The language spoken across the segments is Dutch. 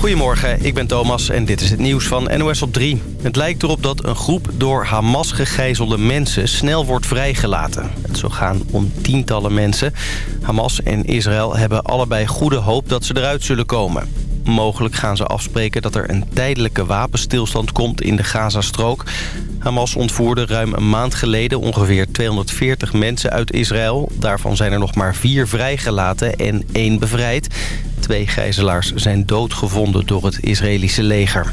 Goedemorgen, ik ben Thomas en dit is het nieuws van NOS op 3. Het lijkt erop dat een groep door Hamas gegijzelde mensen snel wordt vrijgelaten. Het zou gaan om tientallen mensen. Hamas en Israël hebben allebei goede hoop dat ze eruit zullen komen. Mogelijk gaan ze afspreken dat er een tijdelijke wapenstilstand komt in de Gazastrook. Hamas ontvoerde ruim een maand geleden ongeveer 240 mensen uit Israël. Daarvan zijn er nog maar vier vrijgelaten en één bevrijd. Twee gijzelaars zijn doodgevonden door het Israëlische leger.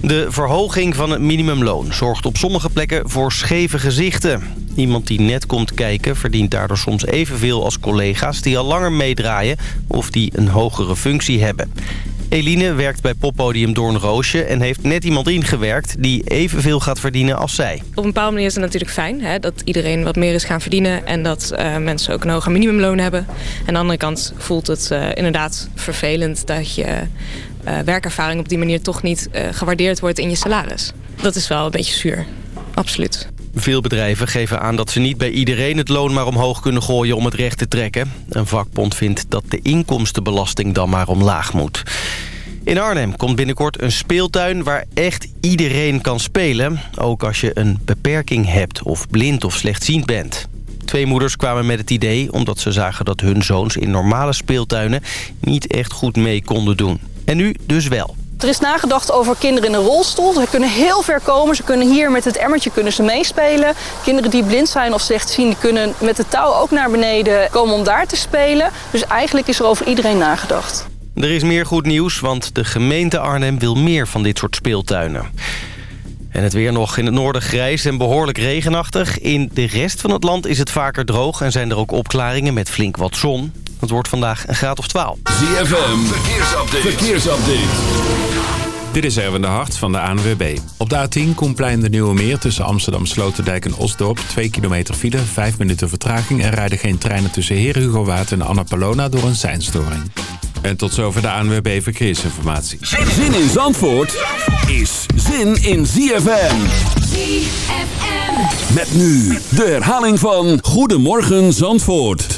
De verhoging van het minimumloon zorgt op sommige plekken voor scheve gezichten. Iemand die net komt kijken verdient daardoor soms evenveel als collega's... die al langer meedraaien of die een hogere functie hebben. Eline werkt bij poppodium Doornroosje en heeft net iemand ingewerkt die evenveel gaat verdienen als zij. Op een bepaalde manier is het natuurlijk fijn hè, dat iedereen wat meer is gaan verdienen en dat uh, mensen ook een hoger minimumloon hebben. En aan de andere kant voelt het uh, inderdaad vervelend dat je uh, werkervaring op die manier toch niet gewaardeerd wordt in je salaris. Dat is wel een beetje zuur, absoluut. Veel bedrijven geven aan dat ze niet bij iedereen het loon maar omhoog kunnen gooien om het recht te trekken. Een vakbond vindt dat de inkomstenbelasting dan maar omlaag moet. In Arnhem komt binnenkort een speeltuin waar echt iedereen kan spelen. Ook als je een beperking hebt of blind of slechtziend bent. Twee moeders kwamen met het idee omdat ze zagen dat hun zoons in normale speeltuinen niet echt goed mee konden doen. En nu dus wel. Er is nagedacht over kinderen in een rolstoel. Ze kunnen heel ver komen. Ze kunnen hier met het emmertje kunnen ze meespelen. Kinderen die blind zijn of slecht zien... Kunnen met de touw ook naar beneden komen om daar te spelen. Dus eigenlijk is er over iedereen nagedacht. Er is meer goed nieuws, want de gemeente Arnhem wil meer van dit soort speeltuinen. En het weer nog in het noorden grijs en behoorlijk regenachtig. In de rest van het land is het vaker droog en zijn er ook opklaringen met flink wat zon. Het wordt vandaag een graad of 12. ZFM, verkeersupdate. verkeersupdate. Dit is Erwin de Hart van de ANWB. Op de A10 Koenplein de Nieuwe Meer tussen Amsterdam Sloterdijk en Osdorp. 2 kilometer file, 5 minuten vertraging. Er rijden geen treinen tussen Heer Hugo Waard en Annapolona door een seinstoring. En tot zover de ANWB Verkeersinformatie. Zin in Zandvoort is zin in ZFM. ZFM. Met nu de herhaling van Goedemorgen Zandvoort.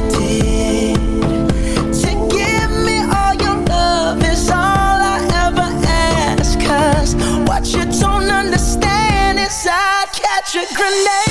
such a grenade.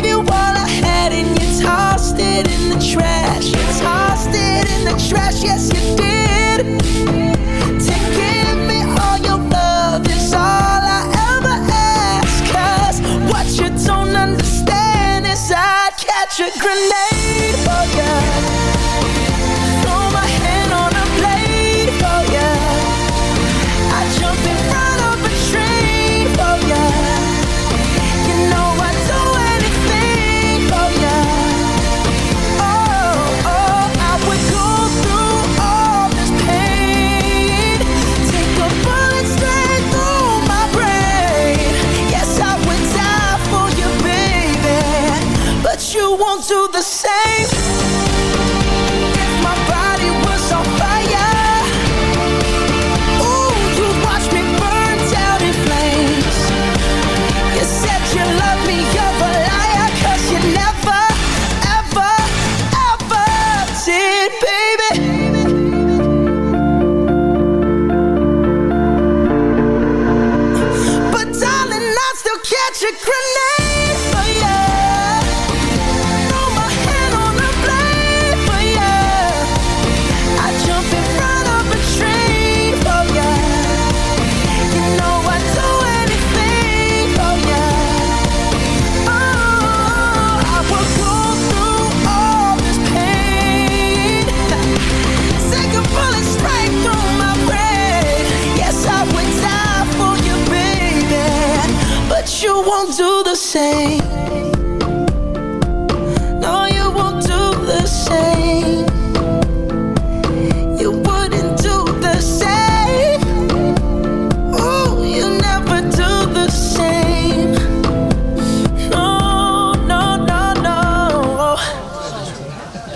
it in the trash. You tossed it in the trash, yes, you did. To give me all your love is all I ever what you don't understand is I'd catch a grenade for ya. your grenade.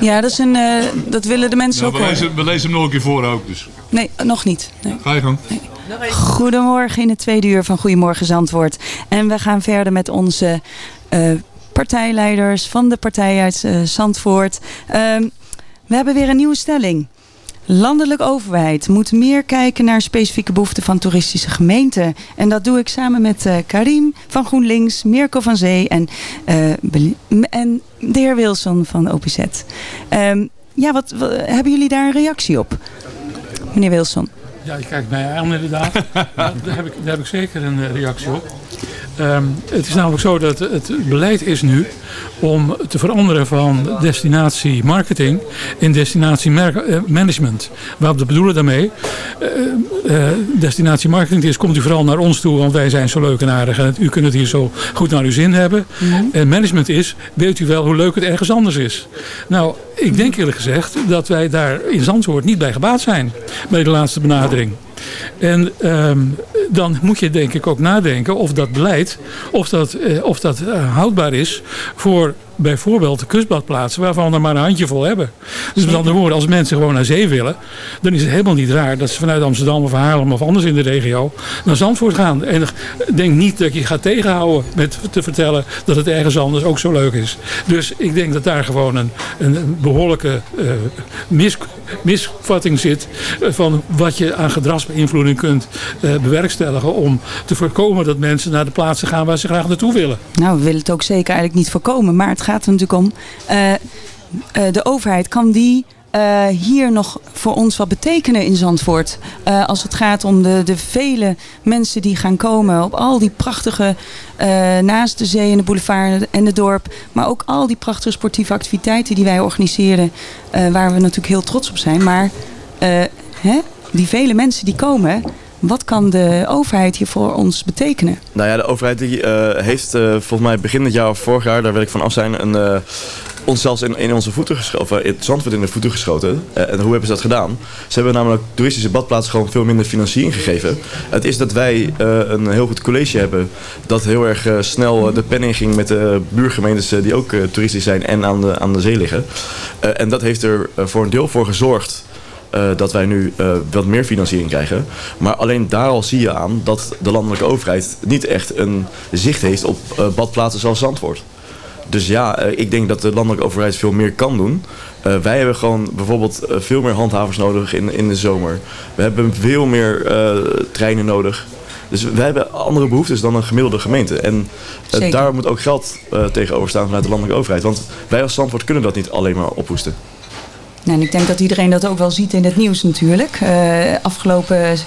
Ja, dat, is een, uh, dat willen de mensen ja, ook we lezen, we lezen hem nog een keer voor ook. Dus. Nee, nog niet. Nee. Ga je gang. Nee. Goedemorgen in het tweede uur van Goedemorgen Zandvoort. En we gaan verder met onze uh, partijleiders van de partij uit uh, Zandvoort. Uh, we hebben weer een nieuwe stelling. Landelijk overheid moet meer kijken naar specifieke behoeften van toeristische gemeenten. En dat doe ik samen met uh, Karim van GroenLinks, Mirko van Zee en, en de heer Wilson van OPZ. Um, ja, wat, hebben jullie daar een reactie op, meneer Wilson? Ja, je kijkt mij aan inderdaad. daar, heb ik, daar heb ik zeker een reactie op. Um, het is namelijk zo dat het beleid is nu om te veranderen van destinatie marketing in destinatie management. Wat we bedoelen daarmee? Uh, uh, destinatie marketing is, komt u vooral naar ons toe, want wij zijn zo leuk en aardig en u kunt het hier zo goed naar uw zin hebben. Mm -hmm. En management is, weet u wel hoe leuk het ergens anders is. Nou, ik denk eerlijk gezegd dat wij daar in Zandvoort niet bij gebaat zijn bij de laatste benadering. En um, dan moet je denk ik ook nadenken of dat beleid, of dat, uh, of dat uh, houdbaar is voor bijvoorbeeld de kustbadplaatsen waarvan we er maar een handjevol hebben. Dus met andere woorden, als mensen gewoon naar zee willen, dan is het helemaal niet raar dat ze vanuit Amsterdam of Haarlem of anders in de regio naar Zandvoort gaan. En denk niet dat je gaat tegenhouden met te vertellen dat het ergens anders ook zo leuk is. Dus ik denk dat daar gewoon een, een behoorlijke uh, mis, misvatting zit van wat je aan gedragsbeïnvloeding kunt uh, bewerkstelligen om te voorkomen dat mensen naar de plaatsen gaan waar ze graag naartoe willen. Nou, we willen het ook zeker eigenlijk niet voorkomen, maar het gaat er natuurlijk om. Uh, uh, de overheid, kan die uh, hier nog voor ons wat betekenen in Zandvoort? als het gaat om de, de vele mensen die gaan komen op al die prachtige, naast de zee en de boulevard en het dorp. Maar ook al die prachtige sportieve activiteiten die wij organiseren. waar we natuurlijk heel trots op zijn. Maar hè, die vele mensen die komen... Wat kan de overheid hier voor ons betekenen? Nou ja, de overheid die, uh, heeft uh, volgens mij begin dit jaar of vorig jaar, daar wil ik van af zijn, een, uh, ons zelfs in, in onze voeten geschoten, in het Zandvoort in de voeten geschoten. en hoe hebben ze dat gedaan? Ze hebben namelijk toeristische badplaatsen gewoon veel minder financiering gegeven. Het is dat wij een heel goed college hebben dat heel erg snel de pen inging met de buurgemeentes die ook toeristisch zijn en aan de, aan de zee liggen. en dat heeft er voor een deel voor gezorgd dat wij nu uh, wat meer financiering krijgen. Maar alleen daar al zie je aan dat de landelijke overheid niet echt een zicht heeft op uh, badplaatsen zoals Zandvoort. Dus ja, ik denk dat de landelijke overheid veel meer kan doen. wij hebben gewoon bijvoorbeeld veel meer handhavers nodig in, in de zomer. We hebben veel meer treinen nodig. Dus wij hebben andere behoeftes dan een gemiddelde gemeente. En daar moet ook geld tegenover staan vanuit de landelijke overheid. Want wij als Zandvoort kunnen dat niet alleen maar ophoesten. Nou, en ik denk dat iedereen dat ook wel ziet in het nieuws natuurlijk. Uh, afgelopen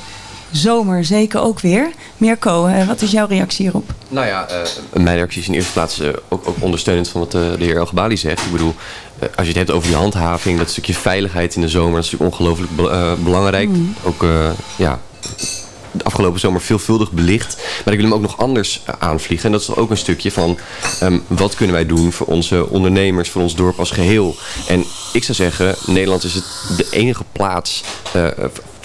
zomer zeker ook weer. Mirko, uh, wat is jouw reactie hierop? Nou ja, uh, mijn reactie is in eerste plaats ook, ook, ondersteunend van wat de heer El Gabali zegt. Ik bedoel, als je het hebt over die handhaving, dat stukje veiligheid in de zomer, dat is natuurlijk ongelooflijk be belangrijk. Mm. Ook, ja, de afgelopen zomer veelvuldig belicht. Maar ik wil hem ook nog anders aanvliegen. En dat is ook een stukje van um, wat kunnen wij doen voor onze ondernemers, voor ons dorp als geheel. En ik zou zeggen, Nederland is het de enige plaats...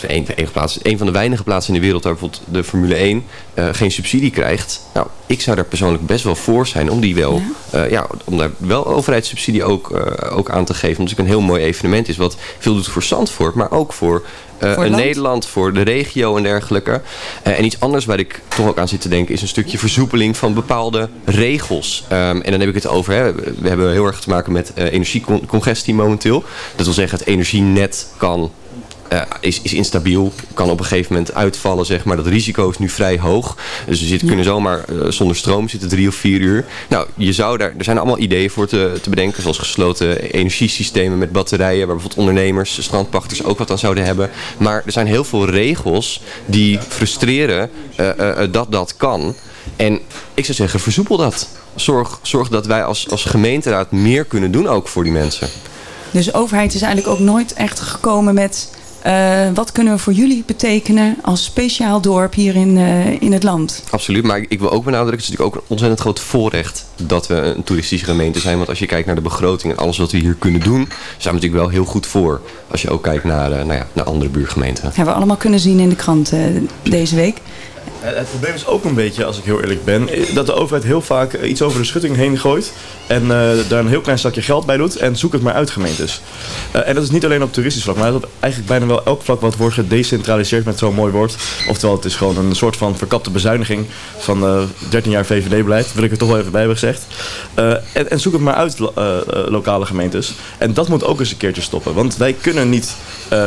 Een, plaats, een van de weinige plaatsen in de wereld waar bijvoorbeeld de Formule 1 uh, geen subsidie krijgt. Nou, ik zou daar persoonlijk best wel voor zijn om die wel, ja. Uh, ja om daar wel overheidssubsidie ook, uh, ook aan te geven. Omdat het een heel mooi evenement is wat veel doet voor Zandvoort, maar ook voor voor Nederland, voor de regio en dergelijke. En iets anders waar ik toch ook aan zit te denken is een stukje versoepeling van bepaalde regels. Um, en dan heb ik het over, hè, we hebben heel erg te maken met energiecongestie momenteel. Dat wil zeggen het energienet kan uh, is, is instabiel, kan op een gegeven moment uitvallen, zeg maar. Dat risico is nu vrij hoog. Dus we zitten, kunnen zomaar uh, zonder stroom zitten drie of vier uur. Nou, je zou daar, er zijn allemaal ideeën voor te, te bedenken, zoals gesloten energiesystemen met batterijen, waar bijvoorbeeld ondernemers, strandpachters ook wat aan zouden hebben. Maar er zijn heel veel regels die frustreren uh, dat dat kan. En ik zou zeggen, versoepel dat. Zorg, zorg dat wij als, als gemeenteraad meer kunnen doen ook voor die mensen. Dus de overheid is eigenlijk ook nooit echt gekomen met uh, wat kunnen we voor jullie betekenen als speciaal dorp hier in, uh, in het land? Absoluut, maar ik wil ook benadrukken, het is natuurlijk ook een ontzettend groot voorrecht dat we een toeristische gemeente zijn. Want als je kijkt naar de begroting en alles wat we hier kunnen doen, zijn we natuurlijk wel heel goed voor. Als je ook kijkt naar, uh, nou ja, naar andere buurgemeenten. Hebben we allemaal kunnen zien in de krant deze week. Eh, Het probleem is ook een beetje, als ik heel eerlijk ben, eh, dat de overheid heel vaak eh, iets over de schutting heen gooit. En daar een heel klein zakje geld bij doet en zoek het maar uit gemeentes. En dat is niet alleen op toeristisch vlak, maar dat is op eigenlijk bijna wel elk vlak wat wordt gedecentraliseerd met zo'n mooi woord. Oftewel, het is gewoon een soort van verkapte bezuiniging van eh 13 jaar VVD-beleid, wil ik er toch wel even bij hebben gezegd. En, en zoek het maar uit, lo- lokale gemeentes. En dat moet ook eens een keertje stoppen, want wij kunnen niet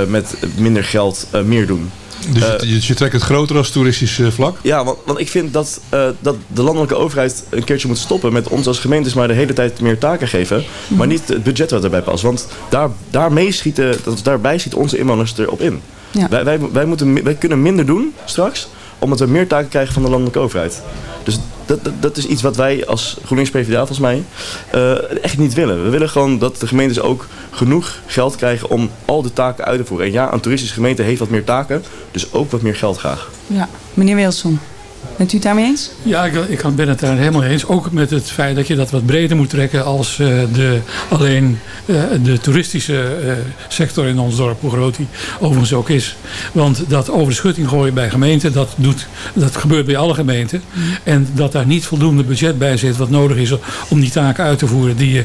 met minder geld meer doen. Dus Eh, je, je trekt het groter als toeristisch eh, vlak? ja, want, want ik vind dat, eh, dat de landelijke overheid een keertje moet stoppen met ons als gemeentes maar de hele tijd meer taken geven. Maar niet het budget wat erbij past. Want daar, daarmee schieten, dat, daarbij schieten onze inwoners erop in. Ja. Wij, wij, wij, moeten, wij kunnen minder doen straks, omdat we meer taken krijgen van de landelijke overheid. Dus dat, dat, is iets wat wij als GroenLinks PvdA volgens mij eh, echt niet willen. We willen gewoon dat de gemeentes ook genoeg geld krijgen om al de taken uit te voeren. En ja, een toeristische gemeente heeft wat meer taken, dus ook wat meer geld graag. Ja. Meneer Wilson, bent u het daarmee eens? Ja, ik, ik ben het daar helemaal eens. Ook met het feit dat je dat wat breder moet trekken als eh, de, alleen eh, de toeristische eh, sector in ons dorp, hoe groot die overigens ook is. Want dat over de schutting gooien bij gemeenten, dat, doet, dat gebeurt bij alle gemeenten. En dat daar niet voldoende budget bij zit wat nodig is om die taken uit te voeren die je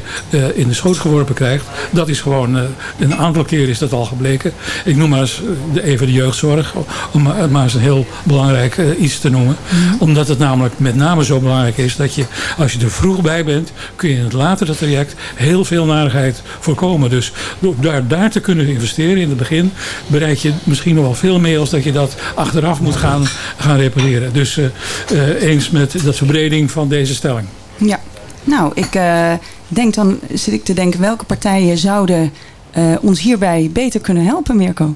in de schoot geworpen krijgt. Dat is gewoon, een aantal keren is dat al gebleken. Ik noem maar eens de, even de jeugdzorg, om maar, eens een heel belangrijk iets te noemen omdat het namelijk met name zo belangrijk is dat je, als je er vroeg bij bent, kun je in het latere traject heel veel narigheid voorkomen. Dus door daar, daar te kunnen investeren in het begin, bereik je misschien nog wel veel meer als dat je dat achteraf moet gaan, gaan repareren. Dus eh, eh, eens met de verbreding van deze stelling. Ja. Nou, ik eh, denk dan, zit ik te denken, welke partijen zouden ons hierbij beter kunnen helpen, Mirko?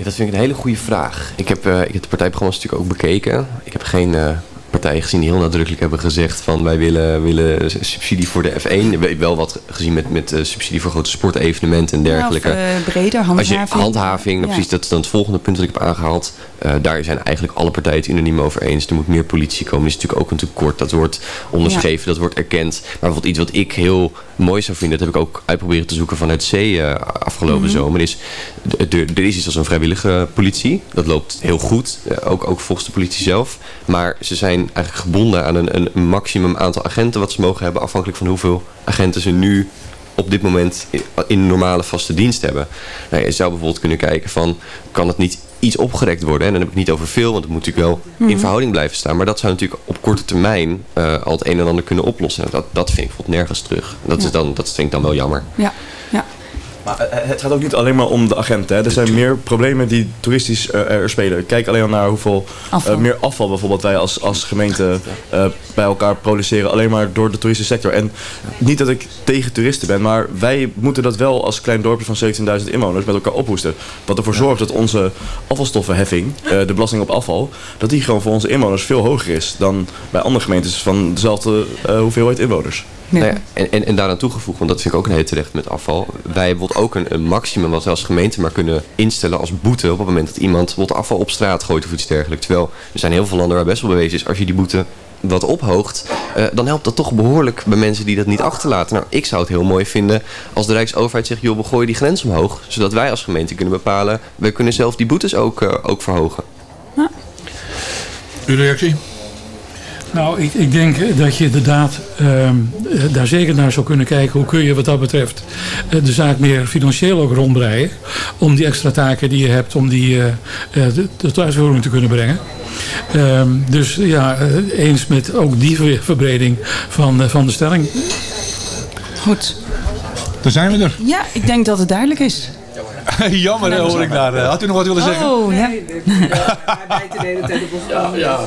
Ja, dat vind ik een hele goede vraag. Ik heb, eh, ik heb de partijprogramma's natuurlijk ook bekeken. Ik heb geen eh, partijen gezien die heel nadrukkelijk hebben gezegd van wij willen, willen subsidie voor de F1. Ik heb wel wat gezien met, met eh, subsidie voor grote sportevenementen en dergelijke. Of, eh, breder, Als je handhaving. handhaving, nou, Ja. precies, dat is dan het volgende punt dat ik heb aangehaald. Eh, daar zijn eigenlijk alle partijen het unaniem over eens. Er moet meer politie komen. Dat is natuurlijk ook een tekort. Dat wordt onderschreven, dat wordt erkend. Maar bijvoorbeeld iets wat ik heel mooi zou vinden, dat heb ik ook uitproberen te zoeken vanuit zee eh, afgelopen Mhm. zomer, is er er is iets als een vrijwillige politie. Dat loopt heel goed, eh, ook, ook volgens de politie zelf. Maar ze zijn eigenlijk gebonden aan een, een maximum aantal agenten wat ze mogen hebben, afhankelijk van hoeveel agenten ze nu op dit moment in normale vaste dienst hebben. Nou, je zou bijvoorbeeld kunnen kijken van, kan het niet iets opgerekt worden? En dan heb ik het niet over veel, want het moet natuurlijk wel in Mhm. verhouding blijven staan. Maar dat zou natuurlijk op korte termijn eh, al het een en ander kunnen oplossen. Dat, dat vind ik bijvoorbeeld nergens terug. Dat, Ja. is dan, dat vind ik dan wel jammer. Ja, ja. Maar eh, het gaat ook niet alleen maar om de agenten. Hè. Er zijn meer problemen die toeristisch eh, er spelen. Kijk alleen al naar hoeveel Afval. eh, meer afval bijvoorbeeld wij als, als gemeente eh, bij elkaar produceren. Alleen maar door de toeristische sector. En niet dat ik tegen toeristen ben, maar wij moeten dat wel als klein dorpje van 17.000 inwoners met elkaar ophoesten. Wat ervoor zorgt dat onze afvalstoffenheffing, eh, de belasting op afval, dat die gewoon voor onze inwoners veel hoger is dan bij andere gemeentes van dezelfde eh, hoeveelheid inwoners. Nou ja, en, en, en daaraan toegevoegd, want dat vind ik ook een hele terecht met afval. Wij hebben bijvoorbeeld ook een, een maximum wat we als gemeente maar kunnen instellen als boete op het moment dat iemand bijvoorbeeld afval op straat gooit of iets dergelijks. Terwijl er zijn heel veel landen waar best wel bewezen is, als je die boete wat ophoogt, eh, dan helpt dat toch behoorlijk bij mensen die dat niet achterlaten. Nou, ik zou het heel mooi vinden als de Rijksoverheid zegt, joh, we gooien die grens omhoog. Zodat wij als gemeente kunnen bepalen, wij kunnen zelf die boetes ook, eh, ook verhogen. Uw reactie? Nou, ik, ik denk dat je inderdaad ehm, eh, daar zeker naar zou kunnen kijken. Hoe kun je wat dat betreft eh, de zaak meer financieel ook rondbreien. Om die extra taken die je hebt, om die eh, eh, de- tot uitvoering te kunnen brengen. Ehm, dus ja, eens met ook die ver- verbreding van, van de stelling. Goed. Daar zijn we er. Ja, ik denk dat het duidelijk is. Jammer, hoor ik daar. Eh, Had u nog wat willen zeggen? Oh, ja.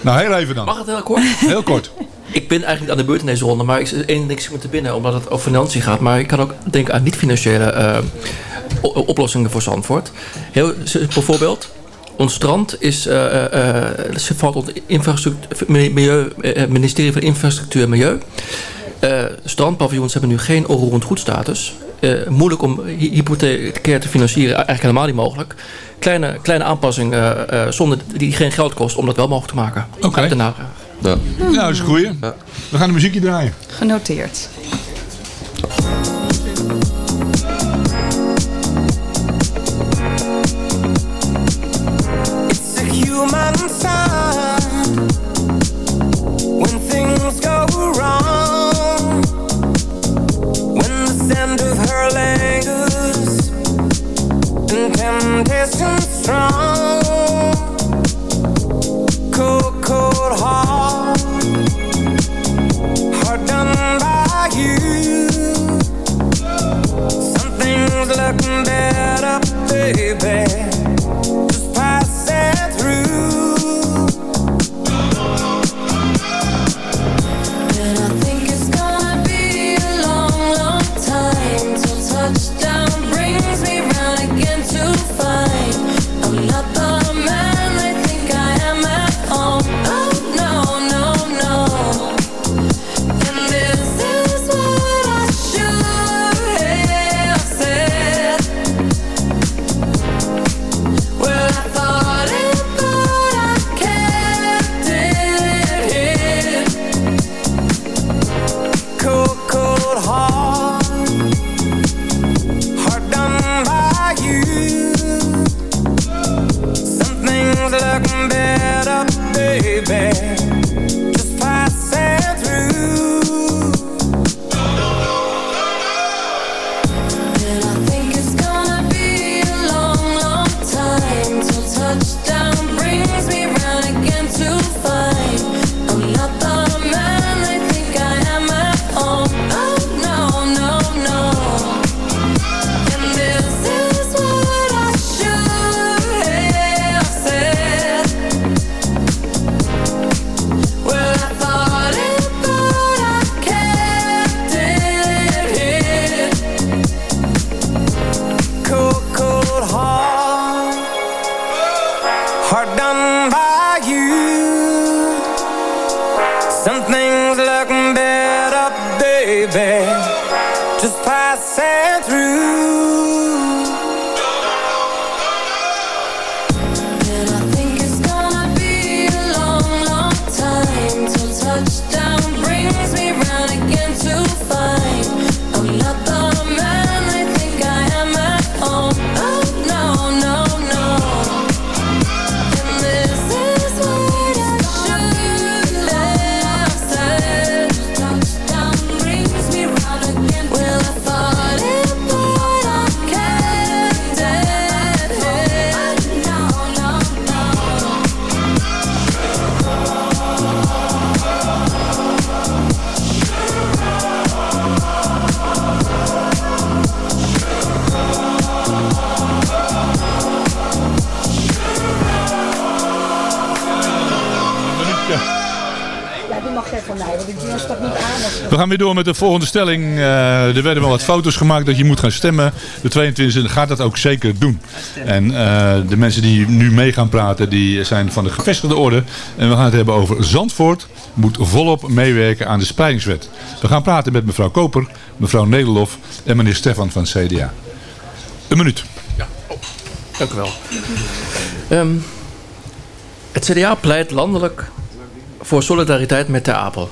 Nou, heel even dan. Mag het heel kort? Heel kort. Ik ben eigenlijk aan de beurt in deze ronde, maar ik één ding me te binnen, omdat het over financiën gaat. Maar ik kan ook denken aan niet-financiële eh, oplossingen voor Zandvoort. Heel simpel voorbeeld. Ons strand is, eh, eh, eh, ze valt onder infrastructuur, milieu, eh, ministerie van Infrastructuur en Milieu. Eh strandpaviljoens hebben nu geen onroerend goedstatus. Eh, moeilijk om hy- hypothecair te financieren, eigenlijk helemaal niet mogelijk. Kleine, kleine aanpassing eh, eh, zonder die geen geld kost om dat wel mogelijk te maken. Oké. Navraag. Ja. Nou, dat is een goeie. We gaan de muziekje draaien. Genoteerd. It's a human sign. foundation strong. Cold, cold heart, heart done by you. Something's looking better, baby. We gaan weer door met de volgende stelling. Eh, er werden wel wat foto's gemaakt dat je moet gaan stemmen. De 22e gaat dat ook zeker doen. En eh, de mensen die nu mee gaan praten, die zijn van de gevestigde orde. En we gaan het hebben over Zandvoort moet volop meewerken aan de spreidingswet. We gaan praten met mevrouw Koper, mevrouw Nederlof en meneer Stefan van CDA. Een minuut. Dank u wel. Ehm, het CDA pleit landelijk voor solidariteit met Ter Apel.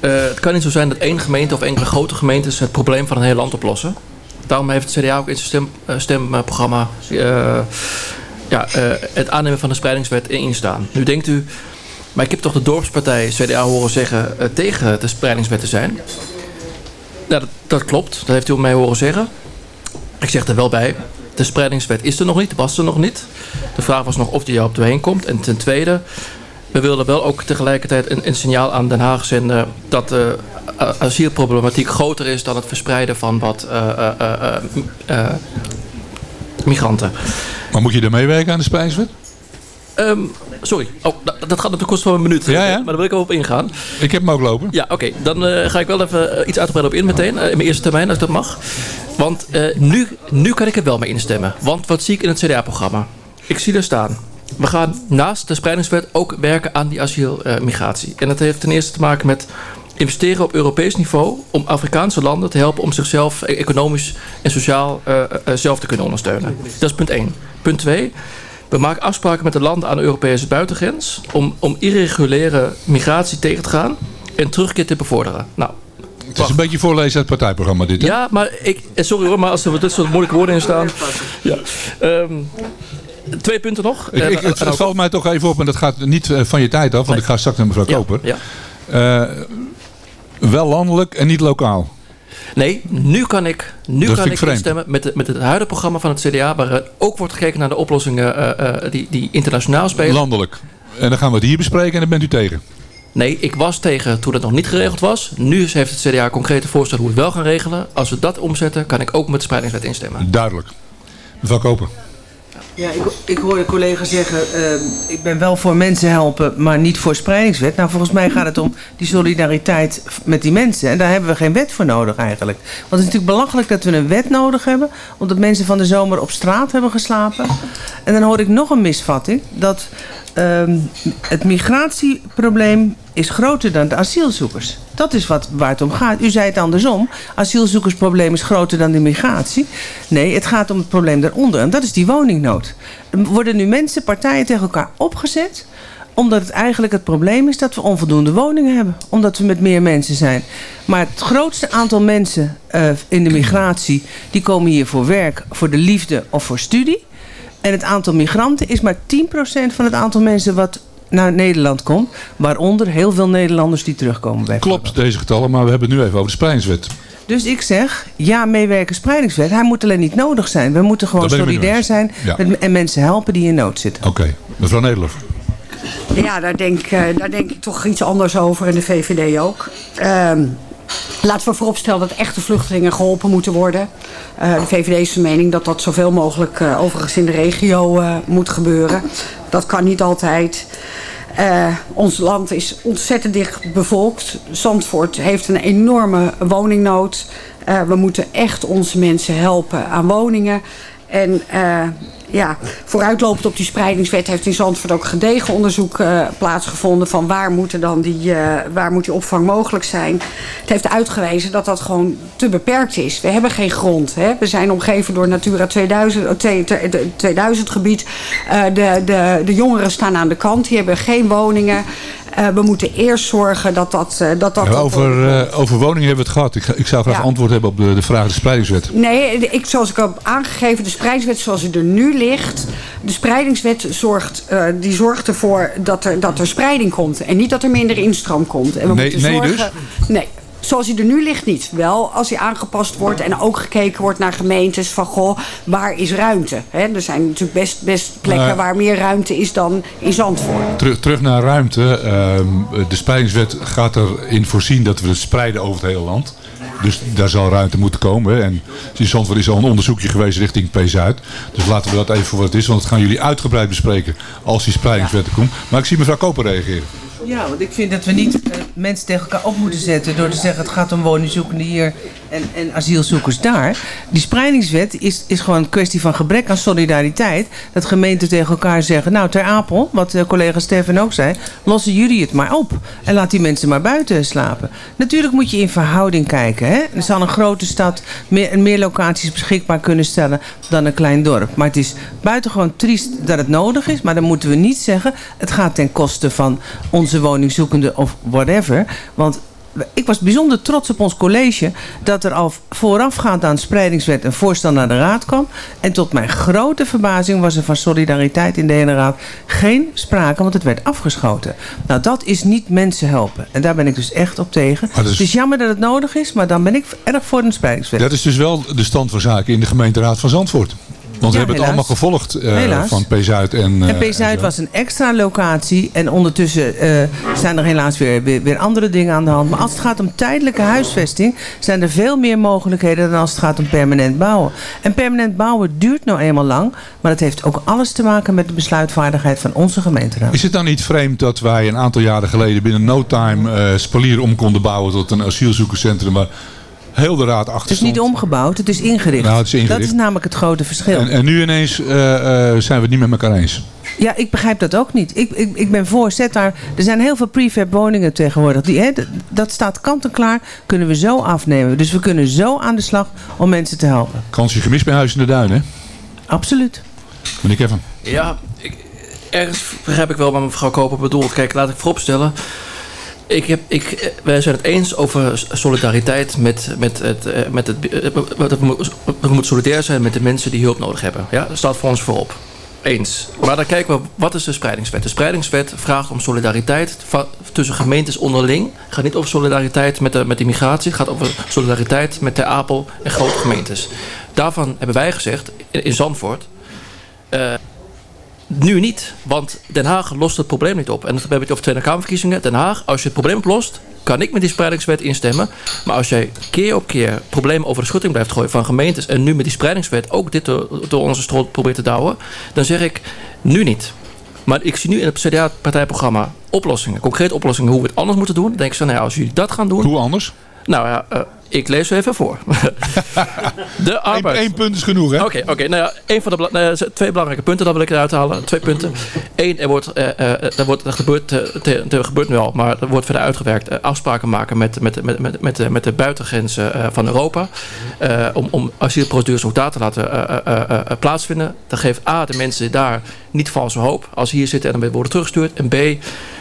Eh, het kan niet zo zijn dat één gemeente of enkele grote gemeentes het probleem van een heel land oplossen. Daarom heeft het CDA ook in zijn eh, stemprogramma eh, ja, het aannemen van de spreidingswet in staan. Nu denkt u, maar ik heb toch de dorpspartij CDA horen zeggen tegen de spreidingswet te zijn. Ja, dat, dat klopt, dat heeft u mij horen zeggen. Ik zeg er wel bij, de spreidingswet is er nog niet, was er nog niet. De vraag was nog of die er op doorheen komt. En ten tweede, we wilden wel ook tegelijkertijd een, een signaal aan Den Haag zenden... dat de uh, asielproblematiek groter is dan het verspreiden van wat uh, migranten. Maar moet je er meewerken aan de spreidingswet? Um, sorry, oh, dat, dat gaat natuurlijk kosten van een minuut. Ja, ja. Maar daar wil ik wel op ingaan. Ik heb hem ook lopen. Ja, oké. Dan uh, ga ik wel even iets uitgebreider op in meteen. Uh, in mijn eerste termijn, als dat mag. Want nu, nu kan ik er wel mee instemmen. Want wat zie ik in het CDA-programma? Ik zie er staan. We gaan naast de spreidingswet ook werken aan die asielmigratie. en dat heeft ten eerste te maken met investeren op Europees niveau... om Afrikaanse landen te helpen om zichzelf economisch en sociaal zelf te kunnen ondersteunen. Dat is punt 1. Punt 2... We maken afspraken met de landen aan de Europese buitengrens om, om irreguliere migratie tegen te gaan en terugkeer te bevorderen. Nou, het is een beetje voorlezen uit het partijprogramma dit. Hè? Ja, maar ik, sorry hoor, maar als er dit soort moeilijke woorden in staan. Ja. Um, twee punten nog. Ik, ik, het, het valt mij toch even op, en dat gaat niet van je tijd af, want ik ga straks naar mevrouw Koper. Ja. Uh, wel landelijk en niet lokaal. Nee, nu kan ik, nu dat kan ik instemmen met, de, met het huidige programma van het CDA... waar ook wordt gekeken naar de oplossingen uh, die, die internationaal spelen. Landelijk. En dan gaan we het hier bespreken en dan bent u tegen. Nee, ik was tegen toen het nog niet geregeld was. Nu heeft het CDA concrete voorstel hoe we het wel gaan regelen. Als we dat omzetten, kan ik ook met de spreidingswet instemmen. Duidelijk. Mevrouw Koper. Ja, ik, ik hoor de collega zeggen, uh, ik ben wel voor mensen helpen, maar niet voor spreidingswet. Nou, volgens mij gaat het om die solidariteit met die mensen. En daar hebben we geen wet voor nodig eigenlijk. Want het is natuurlijk belachelijk dat we een wet nodig hebben, omdat mensen van de zomer op straat hebben geslapen. En dan hoor ik nog een misvatting, dat uh, het migratieprobleem is groter dan de asielzoekers. Dat is wat, waar het om gaat. U zei het andersom. Asielzoekersprobleem is groter dan de migratie. Nee, het gaat om het probleem daaronder. En dat is die woningnood. Er worden nu mensen, partijen tegen elkaar opgezet omdat het eigenlijk het probleem is dat we onvoldoende woningen hebben. Omdat we met meer mensen zijn. Maar het grootste aantal mensen uh, in de migratie... die komen hier voor werk, voor de liefde of voor studie. En het aantal migranten is maar 10% van het aantal mensen... wat naar Nederland komt. Waaronder heel veel Nederlanders die terugkomen bij. Klopt deze getallen, maar we hebben het nu even over de spreidingswet. Dus ik zeg, ja, meewerken spreidingswet. Hij moet alleen niet nodig zijn. We moeten gewoon solidair zijn ja. met, en mensen helpen die in nood zitten. Oké, okay. mevrouw Nederlof. Ja, daar denk, daar denk ik toch iets anders over in de VVD ook. Um, Laten we vooropstellen dat echte vluchtelingen geholpen moeten worden. Uh, de VVD is de mening dat dat zoveel mogelijk uh, overigens in de regio uh, moet gebeuren. Dat kan niet altijd. ons land is ontzettend dicht bevolkt. Zandvoort heeft een enorme woningnood. we moeten echt onze mensen helpen aan woningen. En uh, ja, vooruitlopend op die spreidingswet heeft in Zandvoort ook gedegen onderzoek uh, plaatsgevonden van waar, moeten dan die, uh, waar moet die opvang mogelijk zijn. Het heeft uitgewezen dat dat gewoon te beperkt is. We hebben geen grond. Hè. We zijn omgeven door Natura 2000, 2000 gebied. De, de, de jongeren staan aan de kant, die hebben geen woningen. Uh, we moeten eerst zorgen dat dat... Uh, dat, dat over, uh, over woningen hebben we het gehad. Ik, ik zou graag ja. antwoord hebben op de, de vraag de spreidingswet. Nee, ik, zoals ik heb aangegeven, de spreidingswet zoals die er nu ligt... De spreidingswet zorgt, die zorgt ervoor dat er, dat er spreiding komt. En niet dat er minder instroom komt. En we nee, moeten nee zorgen, dus? Nee, zoals hij er nu ligt niet. Wel als hij aangepast wordt en ook gekeken wordt naar gemeentes van goh, waar is ruimte? He, er zijn natuurlijk best, best plekken waar meer ruimte is dan in Zandvoort. Terug, terug naar ruimte. Ehm, de spreidingswet gaat erin voorzien dat we het spreiden over het hele land. Dus daar zal ruimte moeten komen. En in Zandvoort is al een onderzoekje geweest richting P-Zuid. Dus laten we dat even voor wat het is. Want dat gaan jullie uitgebreid bespreken als die spreidingswet er komt. Maar ik zie mevrouw Koper reageren. Ja, want ik vind dat we niet eh, mensen tegen elkaar op moeten zetten door te zeggen het gaat om woningzoekenden hier en, en asielzoekers daar. Die spreidingswet is, is gewoon een kwestie van gebrek aan solidariteit. Dat gemeenten tegen elkaar zeggen, nou ter Apel, wat eh, collega Stefan ook zei, lossen jullie het maar op. En laat die mensen maar buiten slapen. Natuurlijk moet je in verhouding kijken. Hè? Er zal een grote stad meer, meer locaties beschikbaar kunnen stellen dan een klein dorp. Maar het is buitengewoon triest dat het nodig is. Maar dan moeten we niet zeggen, het gaat ten koste van onze woningzoekenden of whatever. Want ik was bijzonder trots op ons college dat er al voorafgaand aan de spreidingswet een voorstel naar de raad kwam. En tot mijn grote verbazing was er van solidariteit in de hele raad geen sprake, want het werd afgeschoten. Nou, dat is niet mensen helpen. En daar ben ik dus echt op tegen. Is- Het is jammer dat het nodig is, maar dan ben ik erg voor een spreidingswet. Dat is dus wel de stand van zaken in de gemeenteraad van Zandvoort. Want we hebben het allemaal gevolgd eh, van P-Zuid en... En eh, P-Zuid was een extra locatie. En ondertussen eh, zijn er helaas weer, weer, weer andere dingen aan de hand. Maar als het gaat om tijdelijke huisvesting... zijn er veel meer mogelijkheden dan als het gaat om permanent bouwen. En permanent bouwen duurt nou eenmaal lang. Maar dat heeft ook alles te maken met de besluitvaardigheid van onze gemeenteraad. Is het dan niet vreemd dat wij een aantal jaren geleden binnen no time eh Spalier om konden bouwen tot een asielzoekerscentrum waar heel de raad achter Het is niet omgebouwd, het is ingericht. Nou, het is ingericht. Dat is namelijk het grote verschil. En, en nu ineens eh, eh, zijn we het niet met elkaar eens. Ja, ik begrijp dat ook niet. Ik, ik, ik ben voor, zet daar... Er zijn heel veel prefab woningen tegenwoordig. Die, hè, dat staat kant en klaar, kunnen we zo afnemen. Dus we kunnen zo aan de slag om mensen te helpen. Kansje gemist bij Huis in de Duin, hè? Absoluut. Meneer Kevin. Ja, ik, ergens begrijp ik wel wat mevrouw Koper bedoelt. Kijk, laat ik vooropstellen. Ik heb, ik, eh, wij zijn het eens over solidariteit met, met het. eh, Met het eh, we moeten- solidair zijn met de mensen die hulp nodig hebben. Ja, dat staat voor ons voorop. Eens. Maar dan kijken we, wat is de spreidingswet? De spreidingswet vraagt om solidariteit tussen gemeentes onderling. Het gaat niet over solidariteit met de, met de migratie. Het gaat over solidariteit met de Apel en grote gemeentes. Daarvan hebben wij gezegd, in, Zandvoort... nu niet, want Den Haag lost het probleem niet op. En dan hebben we het over Tweede Kamerverkiezingen. Den Haag, als je het probleem oplost, kan ik met die spreidingswet instemmen. Maar als jij keer op keer problemen over de schutting blijft gooien van gemeentes... en nu met die spreidingswet ook dit door, door onze strot probeert te douwen... dan zeg ik, nu niet. Maar ik zie nu in het CDA-partijprogramma oplossingen. Concrete oplossingen hoe we het anders moeten doen. Dan denk ik zo, nou ja, als jullie dat gaan doen... Hoe anders? Nou ja, eh, ik lees zo even voor. de arbeid. Eén punt is genoeg, hè? Oké, oké. nou ja, een van de nou twee belangrijke punten, dat wil ik eruit halen. Twee punten. Eén, er wordt, eh, eh, er wordt, er gebeurt, eh, er gebeurt nu al, maar er wordt verder uitgewerkt. eh, afspraken maken met, met, met, met, met, de, met de buitengrenzen eh, van Europa. eh, om, om asielprocedures ook daar te laten eh, eh, eh, eh, plaatsvinden. Dat geeft A, de mensen daar niet valse hoop. Als ze hier zitten en dan worden teruggestuurd. En B,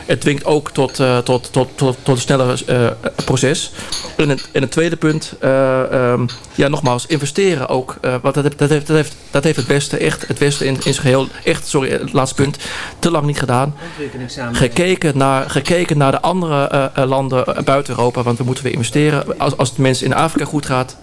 het dwingt ook tot, eh, tot, tot, tot, tot een sneller eh, proces. En het, en het tweede punt, eh, ehm, ja, nogmaals, investeren ook. want dat, heeft- dat, heeft, dat, heeft, dat heeft het beste, echt, het Westen in, in zijn geheel, echt, sorry, het laatste punt, te lang niet gedaan. Gekeken naar, gekeken naar de andere landen buiten Europa, want we moeten weer investeren. Als, als het mensen in Afrika goed gaat,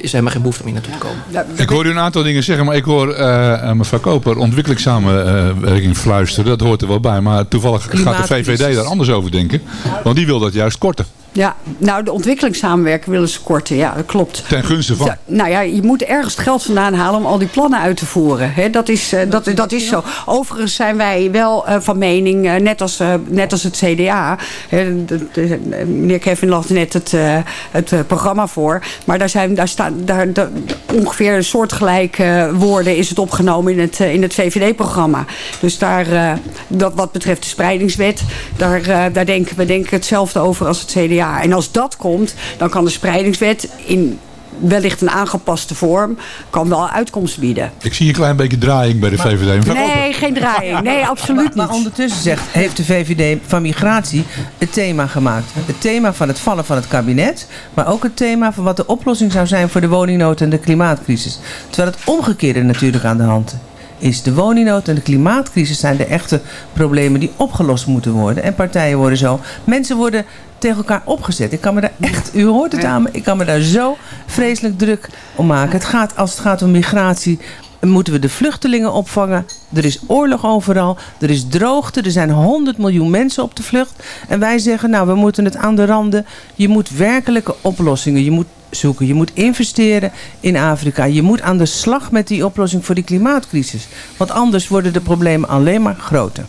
is helemaal geen behoefte om hier naartoe te komen. Ik hoor u een aantal dingen zeggen, maar ik hoor eh, eh, mevrouw Koper ontwikkelingssamenwerking fluisteren. Dat hoort er wel bij. Maar toevallig gaat de VVD daar anders over denken. Want die wil dat juist korten. Ja, nou de ontwikkelingssamenwerking willen ze korten. Ja, dat klopt. Ten gunste van? Ja, nou ja, je moet ergens het geld vandaan halen om al die plannen uit te voeren. Hè, dat, is, eh, dat, dat is zo. Overigens zijn wij wel eh, van mening, eh, net, als, net als het CDA. de- de- meneer Kevin las net het, het programma voor. Maar daar zijn daar staan daar, daar- ongeveer soortgelijke woorden is het opgenomen in het, in het VVD-programma. Dus daar, dat, wat betreft de spreidingswet, daar, daar denken we denken hetzelfde over als het CDA. En als dat komt, dan kan de spreidingswet in wellicht een aangepaste vorm, kan wel uitkomst bieden. Ik zie een klein beetje draaiing bij de VVD. Nee, geen draaiing. Nee, absoluut niet. Maar ondertussen zegt, heeft de VVD van migratie het thema gemaakt. Het thema van het vallen van het kabinet. Maar ook het thema van wat de oplossing zou zijn voor de woningnood en de klimaatcrisis. Terwijl het omgekeerde natuurlijk aan de hand is. De woningnood en de klimaatcrisis zijn de echte problemen die opgelost moeten worden. En partijen worden zo. Mensen worden tegen elkaar opgezet. Ik kan me daar echt, u hoort het aan me, ik kan me daar zo vreselijk druk om maken. Het gaat, als het gaat om migratie, moeten we de vluchtelingen opvangen. Er is oorlog overal, er is droogte, er zijn 100 miljoen mensen op de vlucht. En wij zeggen, nou, we moeten het aan de randen. Je moet werkelijke oplossingen, je moet zoeken. Je moet investeren in Afrika. Je moet aan de slag met die oplossing voor die klimaatcrisis. Want anders worden de problemen alleen maar groter.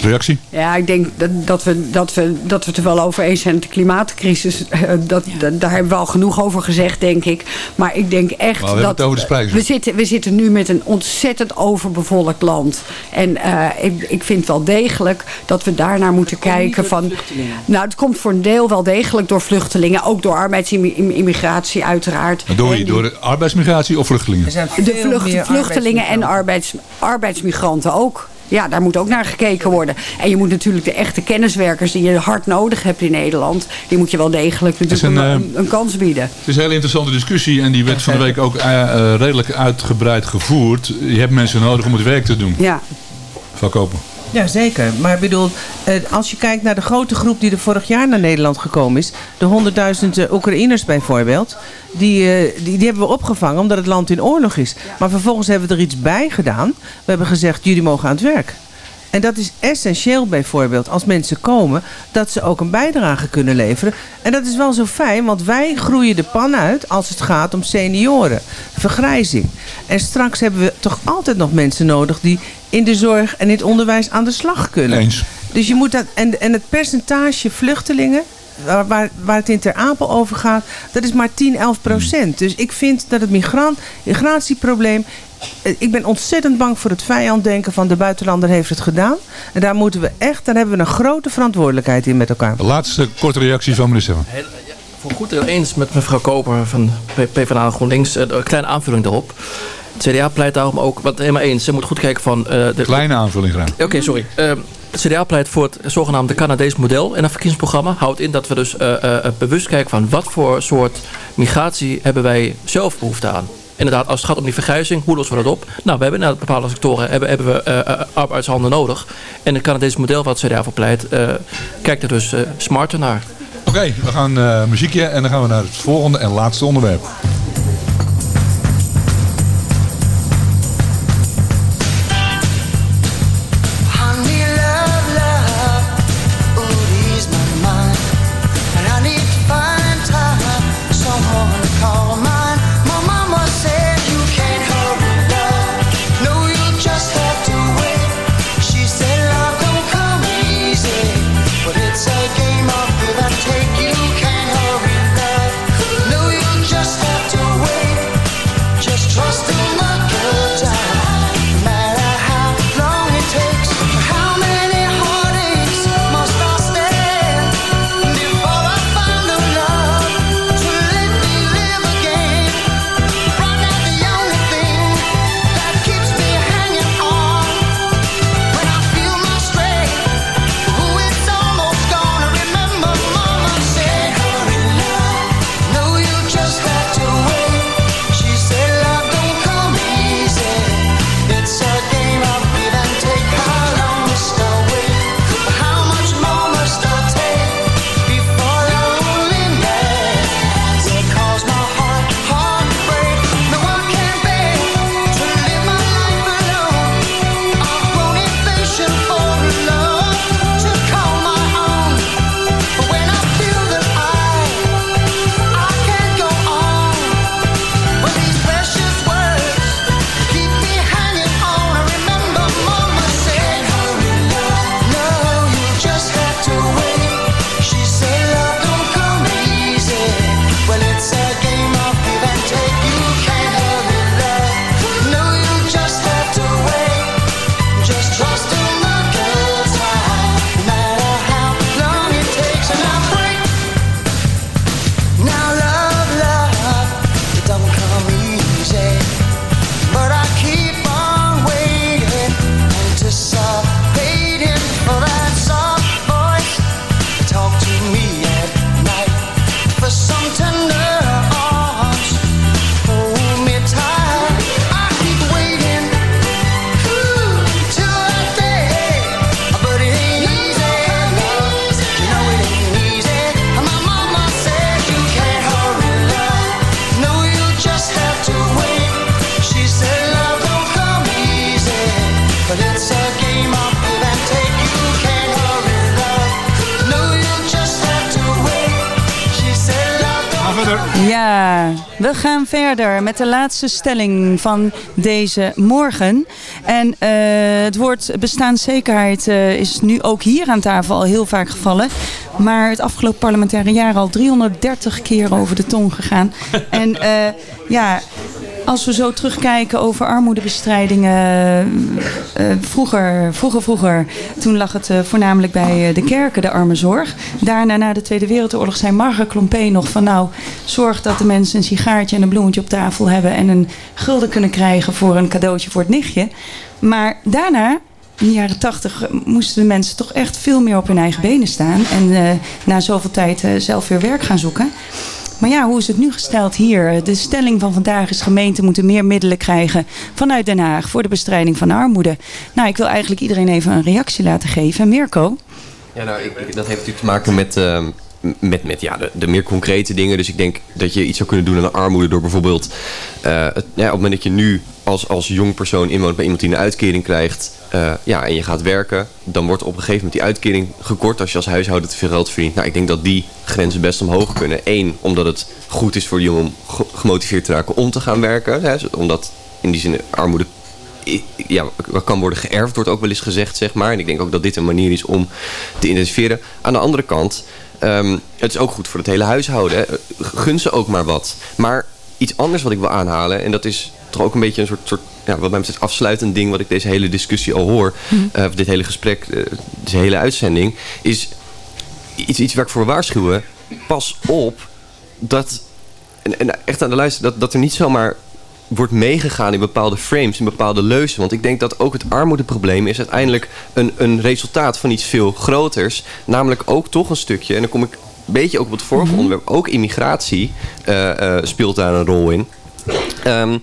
Reactie? Ja, ik denk dat, dat, we, dat, we, dat we het er wel over eens zijn. De klimaatcrisis, eh, dat, dat- daar hebben we al genoeg over gezegd, denk ik. Maar ik denk echt we dat... over de we zitten, we zitten nu met een ontzettend overbevolkt land. En eh, ik, ik vind wel degelijk dat we daarnaar moeten kijken van... Nou, het komt voor een deel wel degelijk door vluchtelingen. Ook door arbeidsimmigratie uiteraard. Maar Door, door de arbeidsmigratie of vluchtelingen? De vlucht, vluchtelingen en arbeids, arbeidsmigranten ook. Ja, daar moet ook naar gekeken worden. En je moet natuurlijk de echte kenniswerkers die je hard nodig hebt in Nederland... die moet je wel degelijk natuurlijk een, een, eh, een, kans bieden. Het is een hele interessante discussie en die werd van de week ook eh, eh, redelijk uitgebreid gevoerd. Je hebt mensen nodig om het werk te doen. Ja. Mevrouw Koper. Ja, zeker. Maar ik bedoel, eh, als je kijkt naar de grote groep die er vorig jaar naar Nederland gekomen is, de 100.000 eh, Oekraïners bijvoorbeeld, die, eh, die, die hebben we opgevangen omdat het land in oorlog is. Maar vervolgens hebben we er iets bij gedaan. We hebben gezegd, jullie mogen aan het werk. En dat is essentieel bijvoorbeeld als mensen komen, dat ze ook een bijdrage kunnen leveren. En dat is wel zo fijn, want wij groeien de pan uit als het gaat om senioren, vergrijzing. En straks hebben we toch altijd nog mensen nodig die in de zorg en in het onderwijs aan de slag kunnen. Eens. Dus je moet dat, en, en het percentage vluchtelingen, waar, waar, waar het in Ter Apel over gaat, dat is maar 10, 11 procent. Dus ik vind dat het migrant, migratieprobleem, eh, ik ben ontzettend bang voor het vijanddenken van de buitenlander heeft het gedaan. En daar moeten we echt, daar hebben we een grote verantwoordelijkheid in met elkaar. De laatste korte reactie van meneer Stefan. Voor goed eens met mevrouw Koper van P- PvdA en GroenLinks. Eh, Een kleine aanvulling daarop. CDA pleit daarom ook, wat helemaal eens, ze moet goed kijken van... eh, de, Kleine aanvulling graag. Oké, sorry. Het CDA pleit voor het zogenaamde Canadees model in een verkiezingsprogramma. Houdt in dat we dus eh, eh, bewust kijken van wat voor soort migratie hebben wij zelf behoefte aan. Inderdaad, als het gaat om die vergrijzing, hoe lossen we dat op? Nou, we hebben in bepaalde sectoren hebben, hebben we eh, arbeidshanden nodig. En het Canadese model wat het CDA voor pleit, kijkt er dus smarter naar. Oké, we gaan muziekje en dan gaan we naar het volgende en laatste onderwerp. Verder met de laatste stelling van deze morgen. En eh, het woord bestaanszekerheid eh, is nu ook hier aan tafel al heel vaak gevallen. Maar het afgelopen parlementaire jaar al 330 keer over de tong gegaan. en eh, ja, als we zo terugkijken over armoedebestrijding. eh, eh, vroeger, vroeger, vroeger. Toen lag het eh, voornamelijk bij de kerken, de armenzorg. Daarna, na de Tweede Wereldoorlog, zei Marga Klompé nog van... nou, zorg dat de mensen een sigaartje en een bloemetje op tafel hebben... en een gulden kunnen krijgen voor een cadeautje voor het nichtje. Maar daarna in de jaren tachtig moesten de mensen toch echt veel meer op hun eigen benen staan. En na zoveel tijd zelf weer werk gaan zoeken. Maar ja, hoe is het nu gesteld hier? De stelling van vandaag is gemeenten moeten meer middelen krijgen vanuit Den Haag voor de bestrijding van armoede. Nou, ik wil eigenlijk iedereen even een reactie laten geven. Mirko? Ja, nou, ik, dat heeft natuurlijk te maken met, ehm, met, ja, de, meer concrete dingen. Dus ik denk dat je iets zou kunnen doen aan de armoede door bijvoorbeeld... eh, ja, op het moment dat je nu als, als jong persoon inwoont bij iemand die een uitkering krijgt... eh, ja, en je gaat werken, dan wordt op een gegeven moment die uitkering gekort als je als huishouden te veel geld verdient. Nou, ik denk dat die grenzen best omhoog kunnen. Eén, omdat het goed is voor de jongen om ge- gemotiveerd te raken om te gaan werken. Hè, omdat in die zin armoede ja, kan worden geërfd, wordt ook wel eens gezegd, zeg maar. En ik denk ook dat dit een manier is om te intensiveren. Aan de andere kant, ehm, het is ook goed voor het hele huishouden. Hè. Gun ze ook maar wat. Maar iets anders wat ik wil aanhalen, en dat is toch ook een beetje een soort, soort ja, wat mij betreft afsluitend ding wat ik deze hele discussie al hoor, eh, of dit hele gesprek, eh, deze hele uitzending, is iets, iets waar ik voor waarschuwen. Pas op dat, en, en echt aan de luister, dat, dat er niet zomaar wordt meegegaan in bepaalde frames, in bepaalde leuzen. Want ik denk dat ook het armoedeprobleem is uiteindelijk een, een resultaat van iets veel groters. Namelijk ook toch een stukje, en dan kom ik een beetje ook op het vorige onderwerp, ook immigratie eh, eh, speelt daar een rol in. Ehm,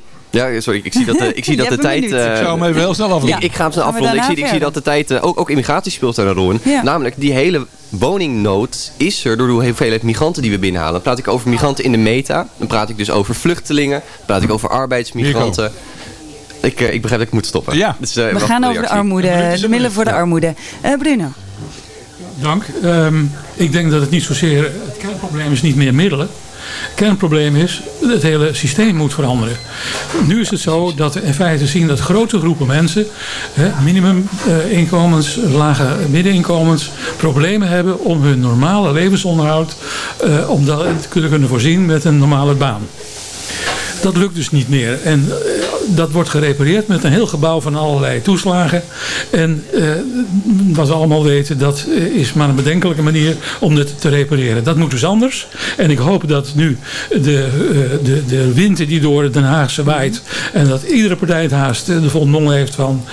ja, sorry, ik zie dat de, ik zie dat de tijd... minuut. eh, Ik zou hem even heel snel afronden. Ik, ik ga hem snel afronden. Ik zie, ik zie dat de tijd... eh, ook, ook immigratie speelt daar een rol in. Ja. Namelijk, die hele woningnood is er door de hoeveelheid migranten die we binnenhalen. Dan praat ik over migranten in de meta. Dan praat ik dus over vluchtelingen. Dan praat ik over arbeidsmigranten. Ik, eh, ik begrijp dat ik moet stoppen. Ja. Dus, eh, We gaan over de armoede, de middelen voor de armoede. Eh, Bruno? Dank. Ehm, ik denk dat het niet zozeer... Het kernprobleem is niet meer middelen. Kernprobleem is, het hele systeem moet veranderen. Nu is het zo dat we in feite zien dat grote groepen mensen, minimuminkomens, lage middeninkomens, problemen hebben om hun normale levensonderhoud, eh, om dat te kunnen, kunnen voorzien met een normale baan. Dat lukt dus niet meer. En eh, dat wordt gerepareerd met een heel gebouw van allerlei toeslagen. En eh, wat we allemaal weten, dat eh, is maar een bedenkelijke manier om dit te repareren. Dat moet dus anders. En ik hoop dat nu de, eh, de, de wind die door Den Haagse waait... en dat iedere partij het haast de volle mond heeft van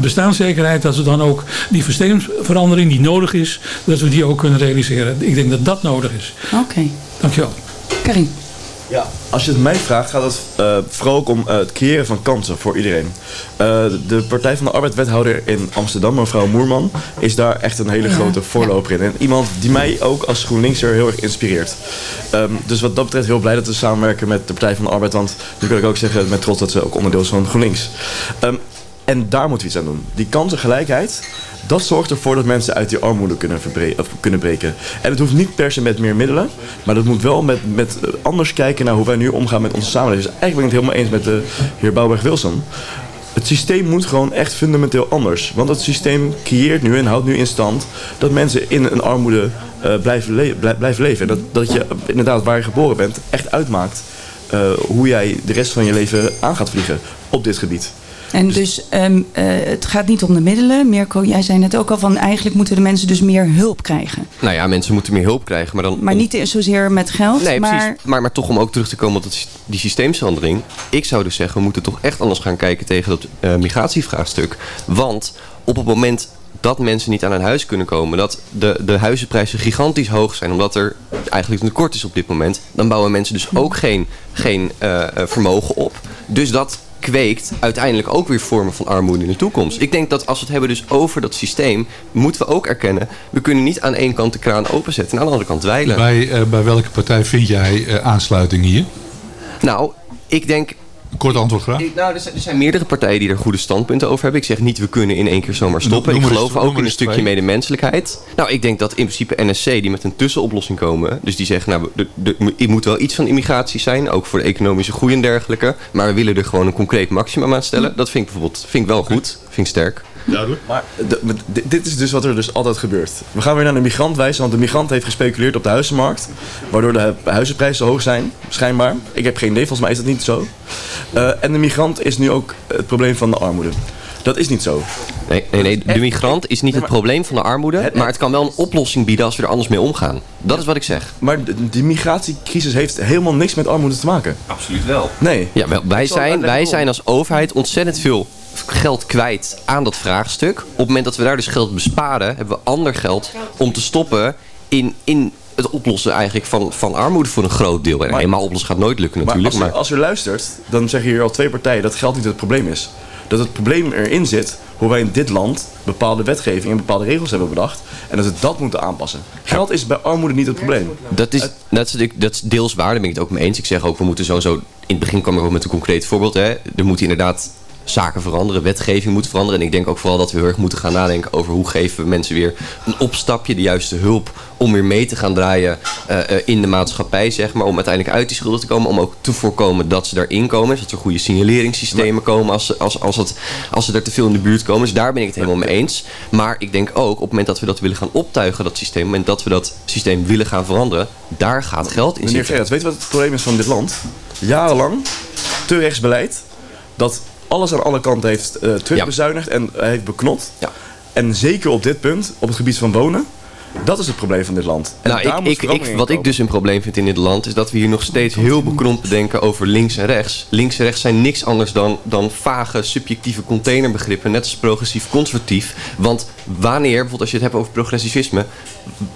bestaanszekerheid... dat we dan ook die systeemverandering die nodig is... dat we die ook kunnen realiseren. Ik denk dat dat nodig is. Oké. Dankjewel. Karin. Ja, als je het mij vraagt, gaat het eh, vooral ook om eh, het creëren van kansen voor iedereen. Eh, de Partij van de Arbeid-wethouder in Amsterdam, mevrouw Moerman, is daar echt een hele Ja. grote voorloper in. En iemand die mij ook als GroenLinkser heel erg inspireert. Ehm, dus wat dat betreft heel blij dat we samenwerken met de Partij van de Arbeid. Want nu kan ik ook zeggen met trots dat ze ook onderdeel is van GroenLinks. Ehm, en daar moeten we iets aan doen. Die kansengelijkheid, dat zorgt ervoor dat mensen uit die armoede kunnen, of kunnen breken. En het hoeft niet per se met meer middelen, maar dat moet wel met, met eh, anders kijken naar hoe wij nu omgaan met onze samenleving. Dus eigenlijk ben ik het helemaal eens met de heer Bouwberg-Wilson. Het systeem moet gewoon echt fundamenteel anders. Want het systeem creëert nu en houdt nu in stand dat mensen in een armoede eh, blijven, blijven leven. En dat, dat je eh, inderdaad waar je geboren bent echt uitmaakt hoe jij de rest van je leven aan gaat vliegen op dit gebied. En dus ehm, eh, het gaat niet om de middelen. Mirko, jij zei net ook al van eigenlijk moeten de mensen dus meer hulp krijgen. Nou ja, mensen moeten meer hulp krijgen. Maar, dan Maar niet zozeer met geld, Nee, maar... precies. Maar, maar toch om ook terug te komen op dat, die systeemsverandering. Ik zou dus zeggen, we moeten toch echt anders gaan kijken tegen dat eh, migratievraagstuk. Want op het moment dat mensen niet aan een huis kunnen komen, dat de, de huizenprijzen gigantisch hoog zijn, omdat er eigenlijk een tekort is op dit moment, dan bouwen mensen dus ook geen, geen eh, eh, vermogen op. Dus dat kweekt uiteindelijk ook weer vormen van armoede in de toekomst. Ik denk dat als we het hebben dus over dat systeem, moeten we ook erkennen, we kunnen niet aan één kant de kraan openzetten en aan de andere kant dweilen. Bij, eh, bij welke partij vind jij eh, aansluiting hier? Nou, ik denk Kort antwoord graag. Ik- nou, er zijn, er zijn meerdere partijen die er goede standpunten over hebben. Ik zeg niet, we kunnen in één keer zomaar stoppen. Noem ik eens- geloof ook in een stukje twee. medemenselijkheid. Nou, ik denk dat in principe NSC die met een tussenoplossing komen. Dus die zeggen, nou, er moet wel iets van immigratie zijn. Ook voor de economische groei en dergelijke. Maar we willen er gewoon een concreet maximum aan stellen. Dat vind ik bijvoorbeeld vind ik wel goed. Vind ik sterk. Duidelijk. Maar dit- is dus wat er dus altijd gebeurt. We gaan weer naar de migrant wijzen, want de migrant heeft gespeculeerd op de huizenmarkt. Waardoor de hu- huizenprijzen zo hoog zijn, schijnbaar. Ik heb geen idee, volgens mij is dat niet zo. Eh, en de migrant is nu ook het probleem van de armoede. Dat is niet zo. Nee, nee, nee de migrant is niet het probleem van de armoede. Maar het kan wel een oplossing bieden als we er anders mee omgaan. Dat is wat ik zeg. Maar de, die migratiecrisis heeft helemaal niks met armoede te maken. Absoluut wel. Nee. Ja, wij, zijn, wij zijn als overheid ontzettend veel geld kwijt aan dat vraagstuk. Op het moment dat we daar dus geld besparen, hebben we ander geld om te stoppen in, in het oplossen eigenlijk van, van armoede voor een groot deel. En Maar- helemaal oplossen gaat nooit lukken Maar natuurlijk. als, Maar, als u luistert, dan zeggen hier al twee partijen dat geld niet het probleem is. Dat het probleem erin zit hoe wij in dit land bepaalde wetgeving en bepaalde regels hebben bedacht. En dat we dat moeten aanpassen. Geld is bij armoede niet het probleem. Dat is, dat, is, dat is deels waar, daar ben ik het ook mee eens. Ik zeg ook, we moeten sowieso... In het begin kwam ik ook met een concreet voorbeeld. Hè. Er moeten inderdaad zaken veranderen, wetgeving moet veranderen. En ik denk ook vooral dat we heel erg moeten gaan nadenken over... hoe geven we mensen weer een opstapje, de juiste hulp... om weer mee te gaan draaien eh, eh, in de maatschappij, zeg maar. Om uiteindelijk uit die schulden te komen. Om ook te voorkomen dat ze daarin komen. Dat er goede signaleringssystemen komen als, ze- als, als, het, als ze er te veel in de buurt komen. Dus daar ben ik het helemaal mee eens. Maar ik denk ook, op het moment dat we dat willen gaan optuigen, dat systeem... op het moment dat we dat systeem willen gaan veranderen... daar gaat geld in Meneer zitten. Gerrits, weet je wat het probleem is van dit land? Jarenlang te rechtsbeleid dat alles aan alle kanten heeft eh terugbezuinigd en eh, heeft beknot. En zeker op dit punt, op het gebied van wonen, dat is het probleem van dit land. En Nou, ik, ik, wat ik dus een probleem vind in dit land... is dat we hier nog steeds heel bekrompen denken over links en rechts. Links en rechts zijn niks anders dan, dan vage, subjectieve containerbegrippen... net als progressief-conservatief. Want wanneer, bijvoorbeeld als je het hebt over progressivisme...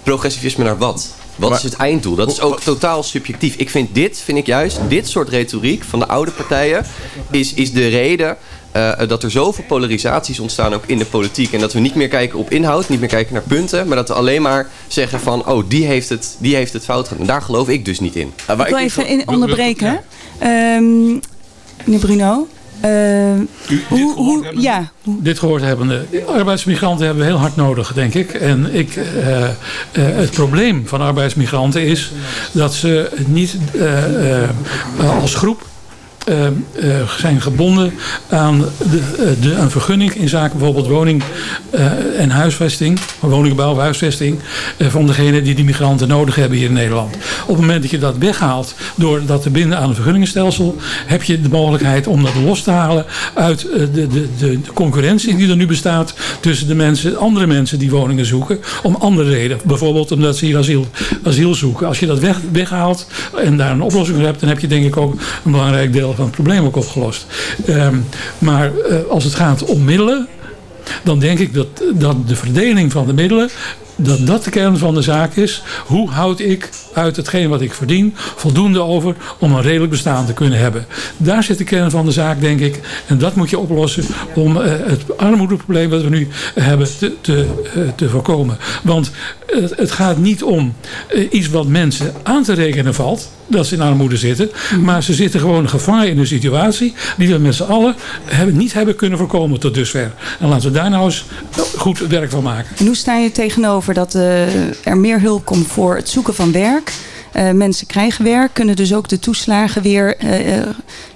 progressivisme naar wat? Wat is het einddoel? Dat is ook totaal subjectief. Ik vind dit, vind ik juist, dit soort retoriek van de oude partijen... is, is de reden eh, dat er zoveel polarisaties ontstaan ook in de politiek. En dat we niet meer kijken op inhoud, niet meer kijken naar punten. Maar dat we alleen maar zeggen van, oh, die heeft het, die heeft het fout gedaan. En daar geloof ik dus niet in. Ik wil even in onderbreken. Ehm meneer Bruno. Ehm, hoe, hoe, ja, Dit gehoord hebbende. Arbeidsmigranten hebben we heel hard nodig, denk ik. En ik, eh, eh, het probleem van arbeidsmigranten is dat ze niet eh, eh, als groep eh, eh, zijn gebonden aan de, eh, de, een vergunning in zaken bijvoorbeeld woning en huisvesting, woningbouw of huisvesting, van degene die die migranten nodig hebben hier in Nederland. Op het moment dat je dat weghaalt door dat te binden aan een vergunningenstelsel, heb je de mogelijkheid om dat los te halen uit de, de, de, de concurrentie die er nu bestaat tussen de mensen, andere mensen die woningen zoeken, om andere redenen. Bijvoorbeeld omdat ze hier asiel, asiel zoeken. Als je dat weg, weghaalt en daar een oplossing voor hebt, dan heb je denk ik ook een belangrijk deel het probleem ook opgelost. Ehm, maar eh, als het gaat om middelen, dan denk ik dat, dat de verdeling van de middelen, dat dat de kern van de zaak is. Hoe houd ik uit hetgeen wat ik verdien voldoende over om een redelijk bestaan te kunnen hebben? Daar zit de kern van de zaak, denk ik. En dat moet je oplossen om eh, het armoedeprobleem wat we nu hebben te, te, eh, te voorkomen. Want het, het gaat niet om eh, iets wat mensen aan te rekenen valt. Dat ze in armoede zitten. Maar ze zitten gewoon gevangen in een situatie die we met z'n allen hebben, niet hebben kunnen voorkomen tot dusver. En laten we daar nou eens goed werk van maken. En hoe sta je tegenover dat eh, er meer hulp komt voor het zoeken van werk? Eh, mensen krijgen werk, kunnen dus ook de toeslagen weer eh,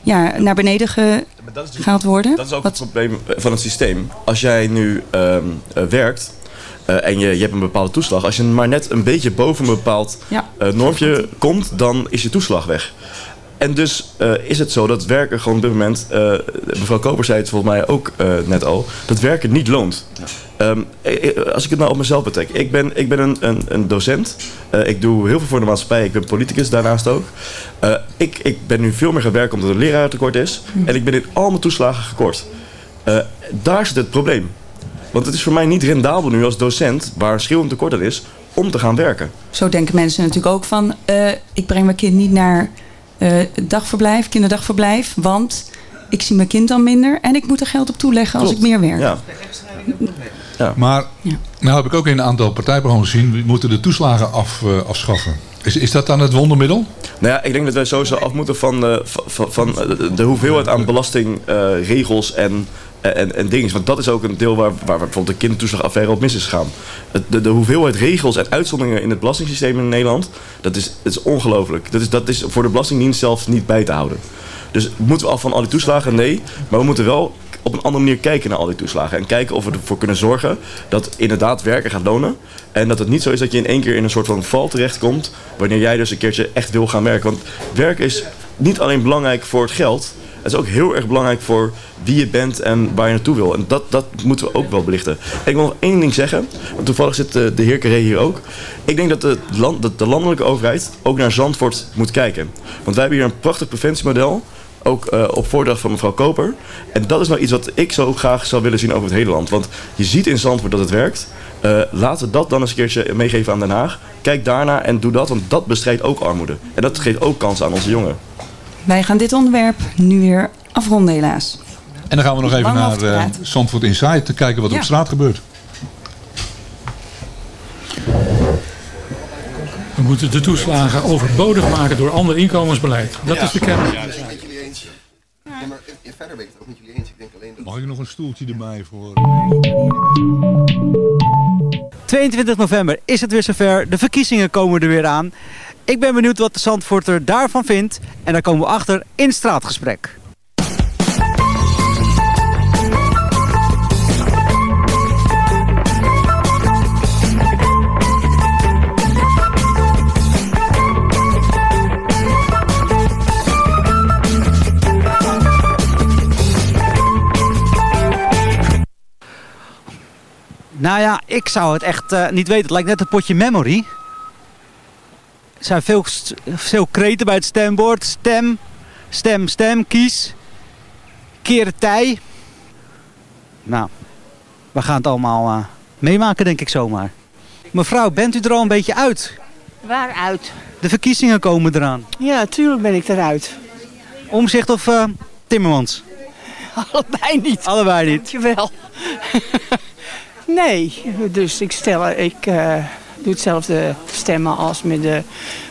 ja, naar beneden ge- gehaald worden? Dat is ook het probleem van het systeem. Als jij nu ehm, eh, werkt en je, je hebt een bepaalde toeslag. Als je maar net een beetje boven een bepaald Ja. normje komt, dan is je toeslag weg. En dus eh, is het zo dat werken gewoon op dit moment, eh, mevrouw Koper zei het volgens mij ook eh, net al, dat werken niet loont. Ehm, eh, eh, als ik het nou op mezelf betrek, ik ben, ik ben een, een, een docent, Eh, ik doe heel veel voor de maatschappij, ik ben politicus daarnaast ook. Eh, ik, ik ben nu veel meer gaan werken omdat er een lerarentekort is en ik ben in al mijn toeslagen gekort. Eh, daar zit het probleem. Want het is voor mij niet rendabel nu als docent, waar een schreeuwend tekort aan is, om te gaan werken. Zo denken mensen natuurlijk ook van... eh, ik breng mijn kind niet naar dagverblijf, kinderdagverblijf... want ik zie mijn kind dan minder... en ik moet er geld op toeleggen als ik meer werk. Ja. Maar nou heb ik ook in een aantal partijprogramma's gezien, we moeten de toeslagen af, eh, afschaffen. Is, is dat dan het wondermiddel? Nou ja, ik denk dat wij sowieso af moeten van de, van, van de, de hoeveelheid aan belastingregels en, en, en dingen. Want dat is ook een deel waar, waar bijvoorbeeld de kindertoeslagaffaire op mis is gegaan. De, de hoeveelheid regels en uitzonderingen in het belastingssysteem in Nederland, dat is, is ongelooflijk. Dat is, dat is voor de Belastingdienst zelfs niet bij te houden. Dus moeten we af van al die toeslagen? Nee. Maar we moeten wel op een andere manier kijken naar al die toeslagen. En kijken of we ervoor kunnen zorgen dat inderdaad werken gaat lonen. En dat het niet zo is dat je in één keer in een soort van val terechtkomt. Wanneer jij dus een keertje echt wil gaan werken. Want werk is niet alleen belangrijk voor het geld. Het is ook heel erg belangrijk voor wie je bent en waar je naartoe wil. En dat, dat moeten we ook wel belichten. En ik wil nog één ding zeggen. Want toevallig zit de, de heer Carré hier ook. Ik denk dat de, land, dat de landelijke overheid ook naar Zandvoort moet kijken. Want wij hebben hier een prachtig preventiemodel. Ook eh, op voordracht van mevrouw Koper. En dat is nou iets wat ik zo graag zou willen zien over het hele land. Want je ziet in Zandvoort dat het werkt. Eh, laten we dat dan eens een keertje meegeven aan Den Haag. Kijk daarna en doe dat, want dat bestrijdt ook armoede. En dat geeft ook kansen aan onze jongeren. Wij gaan dit onderwerp nu weer afronden helaas. En dan gaan we nog even naar eh praten. Zandvoort Inside te kijken wat er Ja. op straat gebeurt. We moeten de toeslagen overbodig maken door ander inkomensbeleid. Dat is de kern. verder ben ik het ook met jullie eens. Ik denk alleen dat... Mag ik nog een stoeltje erbij voor... 22 november is het weer zover. De verkiezingen komen er weer aan. Ik ben benieuwd wat de Zandvoorter daarvan vindt. En daar komen we achter in straatgesprek. Nou ja, ik zou het echt eh, niet weten. Het lijkt net een potje memory. Er zijn veel, veel kreten bij het stembord. Stem, stem, stem, kies. Keren tij. Nou, we gaan het allemaal eh, meemaken, denk ik zomaar. Mevrouw, bent u er al een beetje uit? Waaruit? De verkiezingen komen eraan. Ja, tuurlijk ben ik eruit. Omzicht of eh, Timmermans? Allebei niet. Allebei niet. Dankjewel. nee, dus ik stel, ik eh, doe hetzelfde stemmen als met de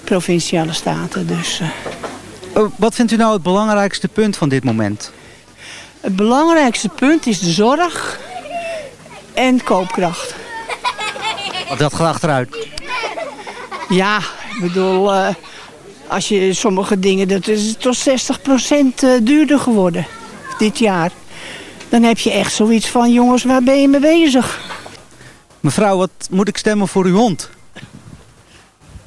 provinciale staten. Dus eh, Oh, wat vindt u nou het belangrijkste punt van dit moment? het belangrijkste punt is de zorg en koopkracht. Want dat gaat achteruit. Ja, ik bedoel, eh, als je sommige dingen, dat is tot 60% eh, duurder geworden dit jaar. Dan heb je echt zoiets van, jongens, waar ben je mee bezig? Mevrouw, wat moet ik stemmen voor uw hond?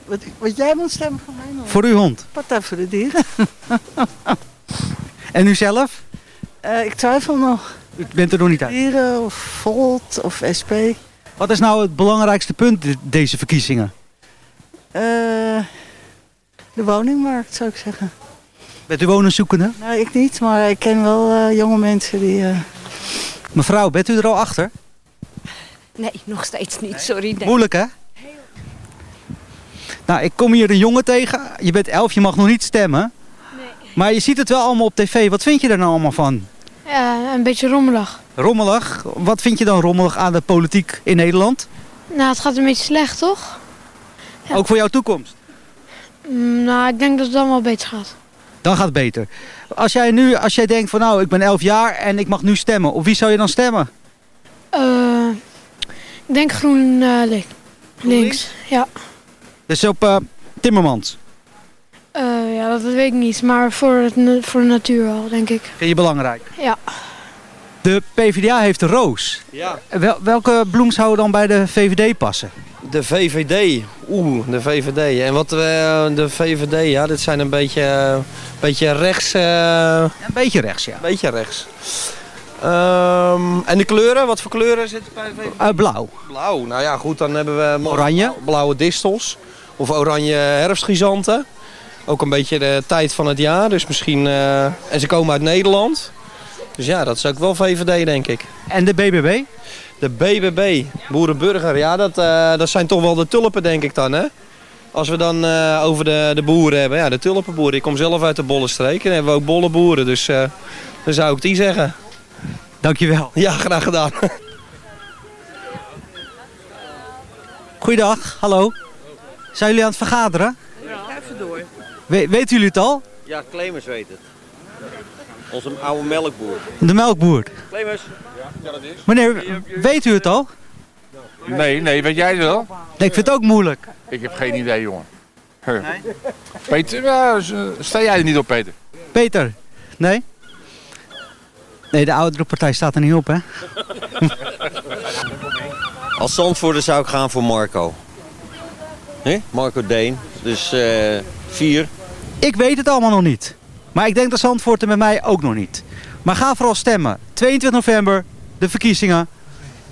Wat, wat jij moet stemmen voor mij nog? Voor uw hond. Partij voor de dieren. En u zelf? Eh, ik twijfel nog. U bent er nog niet uit. Dieren of Volt of SP. Wat is nou het belangrijkste punt de- deze verkiezingen? Eh, de woningmarkt zou ik zeggen. Bent u wonenzoekende? Nou, ik niet, maar ik ken wel eh, jonge mensen die... Mevrouw, bent u er al achter? Nee, nog steeds niet. Sorry. Nee. Moeilijk hè? Nou, ik kom hier een jongen tegen. Je bent elf, je mag nog niet stemmen. Maar je ziet het wel allemaal op tv. Wat vind je er nou allemaal van? Ja, een beetje rommelig. Rommelig? Wat vind je dan rommelig aan de politiek in Nederland? Nou, het gaat een beetje slecht, toch? Ook voor jouw toekomst? Mm, nou, ik denk dat het dan wel beter gaat. Dan gaat het beter. Als jij nu, als jij denkt van nou, ik ben 11 jaar en ik mag nu stemmen. Op wie zou je dan stemmen? Eh, ik denk groen eh, link. links. Ja. Dus op eh, Timmermans. Eh, ja, dat weet ik niet. Maar voor, het, voor de natuur wel, denk ik. Vind je belangrijk? Ja. De PvdA heeft de roos. Ja. Wel, welke bloem zou dan bij de VVD passen? De VVD. Oeh, de VVD. En wat we, de VVD, ja, dit zijn een beetje, beetje rechts. eh, Een beetje rechts, ja. Een beetje rechts. Ehm, en de kleuren, wat voor kleuren zitten bij? Eh, blauw. Blauw, nou ja, goed, dan hebben we Oranje. blauw- blauwe distels. Of oranje herfstgizanten. Ook een beetje de tijd van het jaar, dus misschien... eh, en ze komen uit Nederland. Dus ja, dat is ook wel VVD, denk ik. En de BBB? De BBB, Boerenburger, ja, dat, eh, dat zijn toch wel de tulpen, denk ik dan, hè? Als we dan over de, de boeren hebben, ja, de tulpenboeren. Ik kom zelf uit de Bollenstreek en hebben we ook bolleboeren, dus eh, dan zou ik die zeggen. Dankjewel. Ja, graag gedaan. Goeiedag, hallo. Zijn jullie aan het vergaderen? Ja, even door. We- weten jullie het al? Ja, Clemens weet het. Onze oude melkboer. De melkboer. Clemens? Ja, dat is. Meneer, weet u het al? Nee, nee, weet jij het wel? Nee, ik vind het ook moeilijk. Ik heb geen idee, jongen. Huh. Peter, s- sta jij er niet op, Peter? Peter? Nee? Nee, de oudere partij staat er niet op, hè? Als Zandvoorter zou ik gaan voor Marco. Hè? Marco Deen. Dus eh vier. Ik weet het allemaal nog niet. Maar ik denk dat Zandvoort er met mij ook nog niet. Maar ga vooral stemmen. 22 november, de verkiezingen.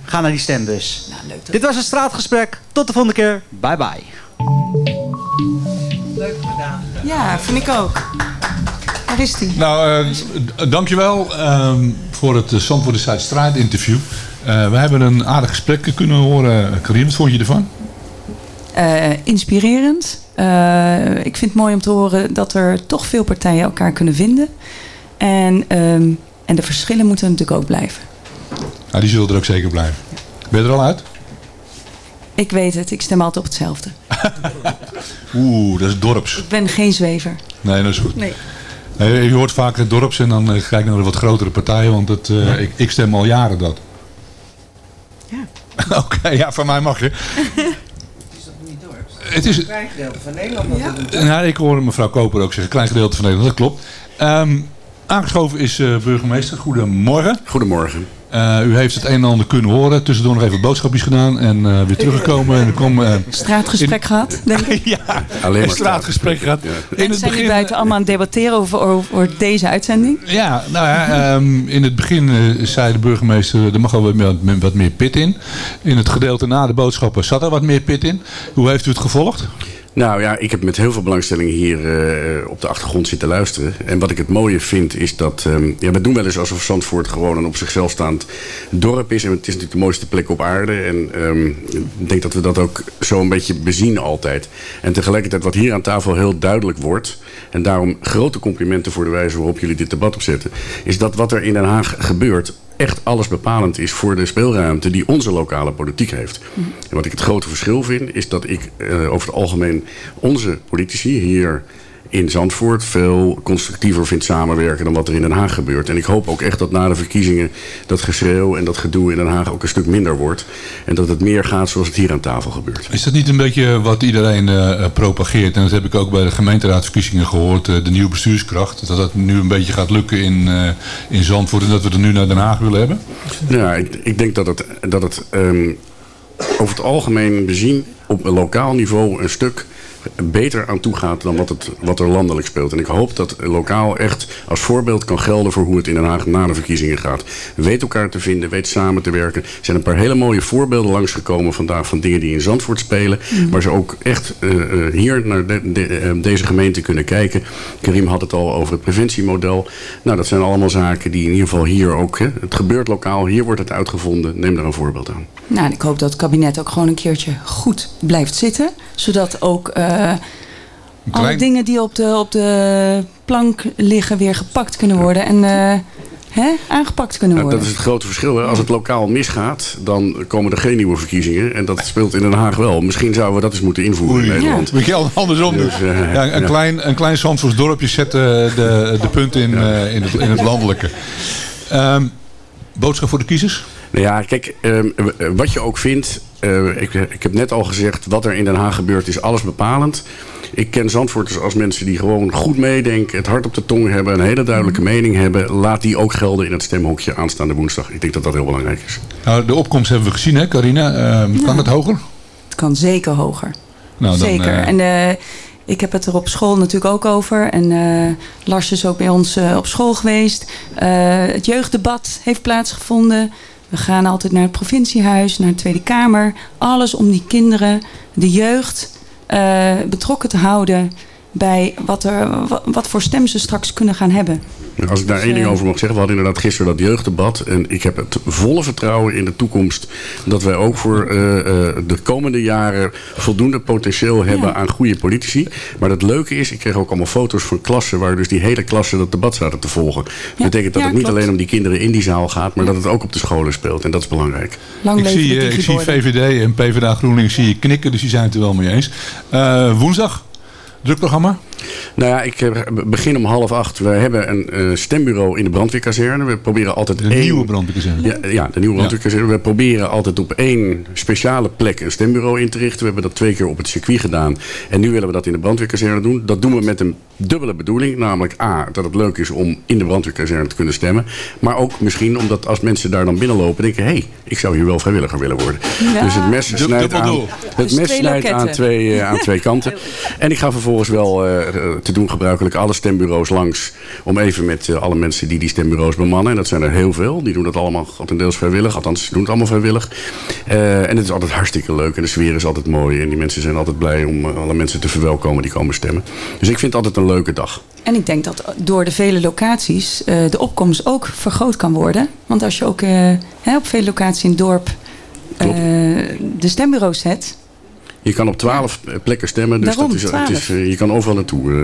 Ga naar die stembus. Dit was een straatgesprek. Tot de volgende keer. Bye bye. Leuk gedaan. Ja, vind ik ook. Waar is die? Nou, eh, d- dankjewel ehm voor het uh, Zandvoort Side Straat interview. Eh, we hebben een aardig gesprek kunnen horen. Karim, wat vond je ervan? Eh, inspirerend. Eh, ik vind het mooi om te horen dat er toch veel partijen elkaar kunnen vinden. En, ehm, en de verschillen moeten natuurlijk ook blijven. Nou, die zullen er ook zeker blijven. Ben je er al uit? Ik weet het, ik stem altijd op hetzelfde. Oeh, dat is dorps. Ik ben geen zwever. Nee, dat is goed. Nee. Eh, je hoort vaak het dorps en dan eh, kijk naar de wat grotere partijen, want het, eh, ik, ik stem al jaren dat. Ja. Oké, ja, van mij mag je. Het is, Een klein gedeelte van Nederland. het doet. nou, ik hoor mevrouw Koper ook zeggen, klein gedeelte van Nederland, dat klopt. Ehm, aangeschoven is eh, burgemeester. Goedemorgen. Goedemorgen. Eh, u heeft het een en ander kunnen horen. Tussendoor nog even boodschapjes gedaan en eh, weer teruggekomen. En kwam, eh, Straatgesprek gehad, denk ik. ja, Alleen een maar straatgesprek gehad. In En het zijn begin, buiten allemaal aan het debatteren over, over deze uitzending? Ja, nou ja, ehm, in het begin zei de burgemeester, er mag wel wat meer, wat meer pit in. In het gedeelte na de boodschappen zat er wat meer pit in. Hoe heeft u het gevolgd? Nou ja, ik heb met heel veel belangstelling hier eh, op de achtergrond zitten luisteren. En wat ik het mooie vind is dat... ehm, ja, we doen wel eens alsof Zandvoort gewoon een op zichzelf staand dorp is. En het is natuurlijk de mooiste plek op aarde. En ehm, ik denk dat we dat ook zo een beetje bezien altijd. En tegelijkertijd wat hier aan tafel heel duidelijk wordt... en daarom grote complimenten voor de wijze waarop jullie dit debat opzetten... is dat wat er in Den Haag gebeurt echt alles bepalend is voor de speelruimte die onze lokale politiek heeft. En wat ik het grote verschil vind, is dat ik eh, over het algemeen onze politici hier in Zandvoort veel constructiever vind samenwerken dan wat er in Den Haag gebeurt. En ik hoop ook echt dat na de verkiezingen dat geschreeuw en dat gedoe in Den Haag ook een stuk minder wordt. En dat het meer gaat zoals het hier aan tafel gebeurt. Is dat niet een beetje wat iedereen eh, propageert? En dat heb ik ook bij de gemeenteraadsverkiezingen gehoord. eh, de nieuwe bestuurskracht. Dat dat nu een beetje gaat lukken in, eh, in Zandvoort. En dat we er nu naar Den Haag willen hebben? Ja, ik, ik denk dat het, dat het ehm, over het algemeen bezien op een lokaal niveau een stuk beter aan toe gaat dan wat, het, wat er landelijk speelt. En ik hoop dat lokaal echt als voorbeeld kan gelden voor hoe het in Den Haag na de verkiezingen gaat. Weet elkaar te vinden, weet samen te werken. Er zijn een paar hele mooie voorbeelden langsgekomen vandaag van dingen die in Zandvoort spelen. Mhm. Waar ze ook echt eh, eh, hier naar de- de- eh, deze gemeente kunnen kijken. Karim had het al over het preventiemodel. Nou, dat zijn allemaal zaken die in ieder geval hier ook... Hè, het gebeurt lokaal, hier wordt het uitgevonden. Neem daar een voorbeeld aan. Nou, en ik hoop dat het kabinet ook gewoon een keertje goed blijft zitten. Zodat ook eh, alle dingen die op de, op de plank liggen weer gepakt kunnen worden. En eh, hè, aangepakt kunnen worden. dat is het grote verschil. Hè? Als het lokaal misgaat, dan komen er geen nieuwe verkiezingen. En dat speelt in Den Haag wel. Misschien zouden we dat eens moeten invoeren in Nederland. Moet je al andersom doen. Dus, eh, ja, een, ja. Klein, een klein Zandvoorts dorpje zet eh, de, de punten in, eh, in, het, in het landelijke. Ehm, boodschap voor de kiezers? Nou ja, kijk, ehm, w- wat je ook vindt. eh, ik, ik heb net al gezegd, wat er in Den Haag gebeurt is alles bepalend. Ik ken Zandvoorters als mensen die gewoon goed meedenken, het hart op de tong hebben, een hele duidelijke mening hebben. Laat die ook gelden in het stemhokje aanstaande woensdag. Ik denk dat dat heel belangrijk is. Nou, de opkomst hebben we gezien, hè, Carina? Ehm, Kan het hoger? Het kan zeker hoger. Nou, dan, zeker. eh, En eh, ik heb het er op school natuurlijk ook over. En eh, Lars is ook bij ons eh, op school geweest. Eh, het jeugddebat heeft plaatsgevonden. We gaan altijd naar het provinciehuis, naar de Tweede Kamer. Alles om die kinderen, de jeugd, eh, betrokken te houden bij wat, er, wat, wat voor stem ze straks kunnen gaan hebben. Als ik daar één ding over mag zeggen. We hadden inderdaad gisteren dat jeugddebat. En ik heb het volle vertrouwen in de toekomst. Dat wij ook voor eh, eh, de komende jaren voldoende potentieel hebben aan goede politici. Maar het leuke is, ik kreeg ook allemaal foto's van klassen. Waar dus die hele klassen dat debat zaten te volgen. Dat betekent dat ja, het niet klopt. alleen om die kinderen in die zaal gaat. Maar dat het ook op de scholen speelt. En dat is belangrijk. Lang ik zie, de eh, ik zie. VVD en PvdA GroenLinks zie je knikken, dus die zijn het er wel mee eens. Eh, woensdag, druk programma. Nou ja, ik eh, begin om half acht. We hebben een eh, stembureau in de brandweerkazerne. We proberen altijd De één... nieuwe brandweerkazerne. Ja, ja, de nieuwe brandweerkazerne. We proberen altijd op één speciale plek een stembureau in te richten. We hebben dat twee keer op het circuit gedaan. En nu willen we dat in de brandweerkazerne doen. Dat doen we met een dubbele bedoeling. Namelijk A, dat het leuk is om in de brandweerkazerne te kunnen stemmen. Maar ook misschien omdat als mensen daar dan binnenlopen denken... hé, hey, ik zou hier wel vrijwilliger willen worden. Ja. Dus het mes snijdt, aan, het Dus mes snijdt aan loketten. twee, eh, aan twee kanten. En ik ga vervolgens wel eh, eh, te doen gebruikelijk alle stembureaus langs. Om even met eh, alle mensen die die stembureaus bemannen. En dat zijn er heel veel. Die doen dat allemaal grotendeels vrijwillig. Althans, ze doen het allemaal vrijwillig. Eh, en het is altijd hartstikke leuk. En de sfeer is altijd mooi. En die mensen zijn altijd blij om eh, alle mensen te verwelkomen die komen stemmen. Dus ik vind het altijd een leuke dag. En ik denk dat door de vele locaties eh, de opkomst ook vergroot kan worden. Want als je ook eh, hè, op vele locaties in het dorp eh, de stembureaus zet. Je kan op twaalf plekken stemmen. Dus Daarom, dat is, het 12. is, eh, je kan overal naartoe. eh,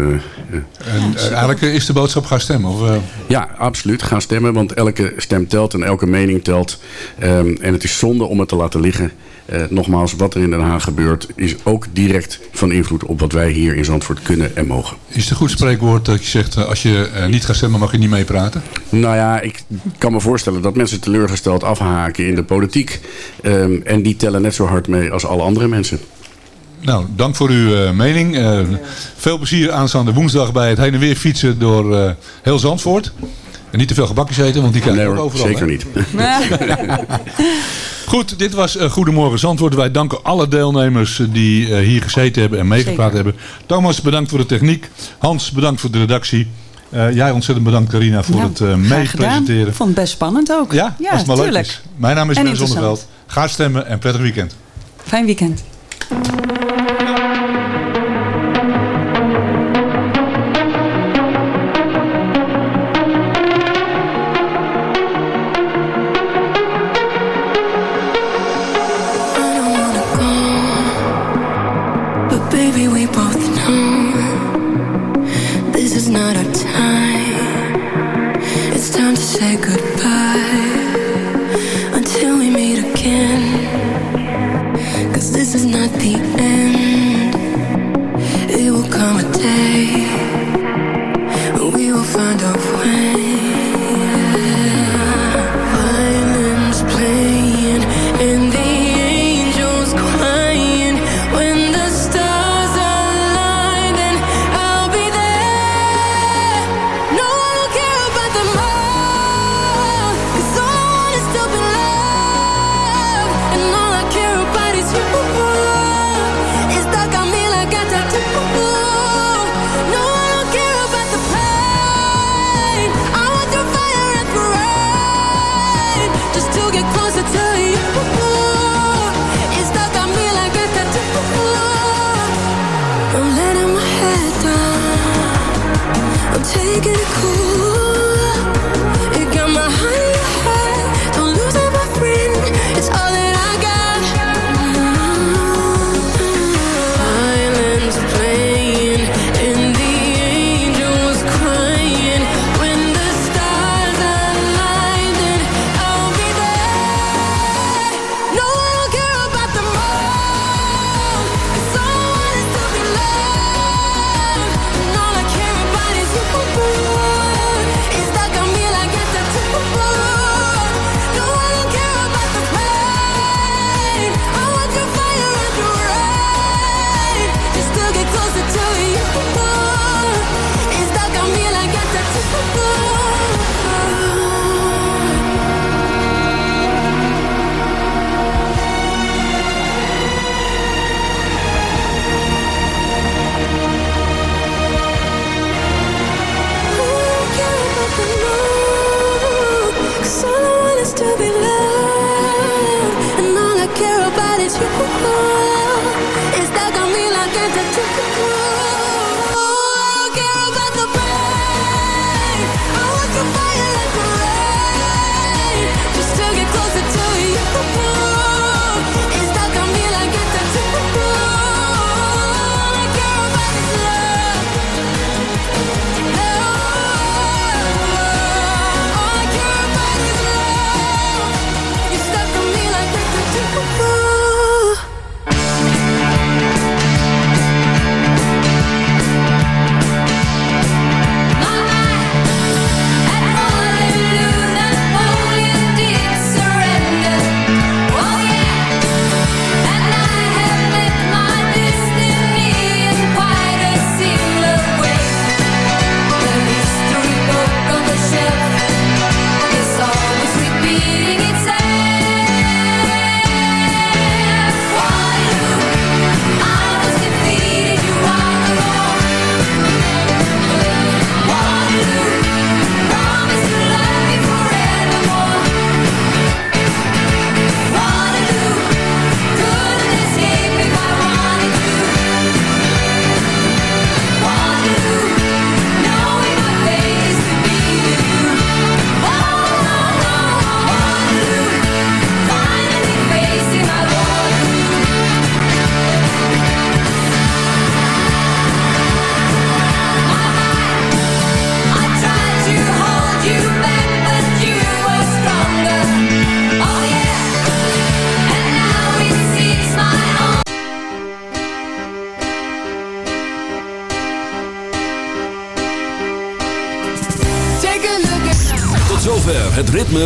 eh. En eigenlijk is de boodschap gaan stemmen? Of? Ja, absoluut. Ga stemmen, want elke stem telt en elke mening telt. Ehm, en het is zonde om het te laten liggen. Eh, nogmaals, wat er in Den Haag gebeurt is ook direct van invloed op wat wij hier in Zandvoort kunnen en mogen. Is het een goed spreekwoord dat je zegt, als je niet gaat stemmen mag je niet meepraten? Nou ja, ik kan me voorstellen dat mensen teleurgesteld afhaken in de politiek. Ehm, en die tellen net zo hard mee als alle andere mensen. Nou, dank voor uw eh, mening. Eh, veel plezier aanstaande woensdag bij het heen en weer fietsen door eh, heel Zandvoort. En niet te veel gebakjes eten, want die krijg je Nee overal. zeker hè? niet. Goed, dit was eh, Goedemorgen Zandvoort. Wij danken alle deelnemers die eh, hier gezeten hebben en meegepraat hebben. Thomas, bedankt voor de techniek. Hans, bedankt voor de redactie. Eh, jij ontzettend bedankt, Carina, voor Ja, het uh, meepresenteren. Ik vond het best spannend ook. Ja, als het maar leuk is. Mijn naam is En Ben. Zonneveld. Ga stemmen en prettig weekend. Fijn weekend.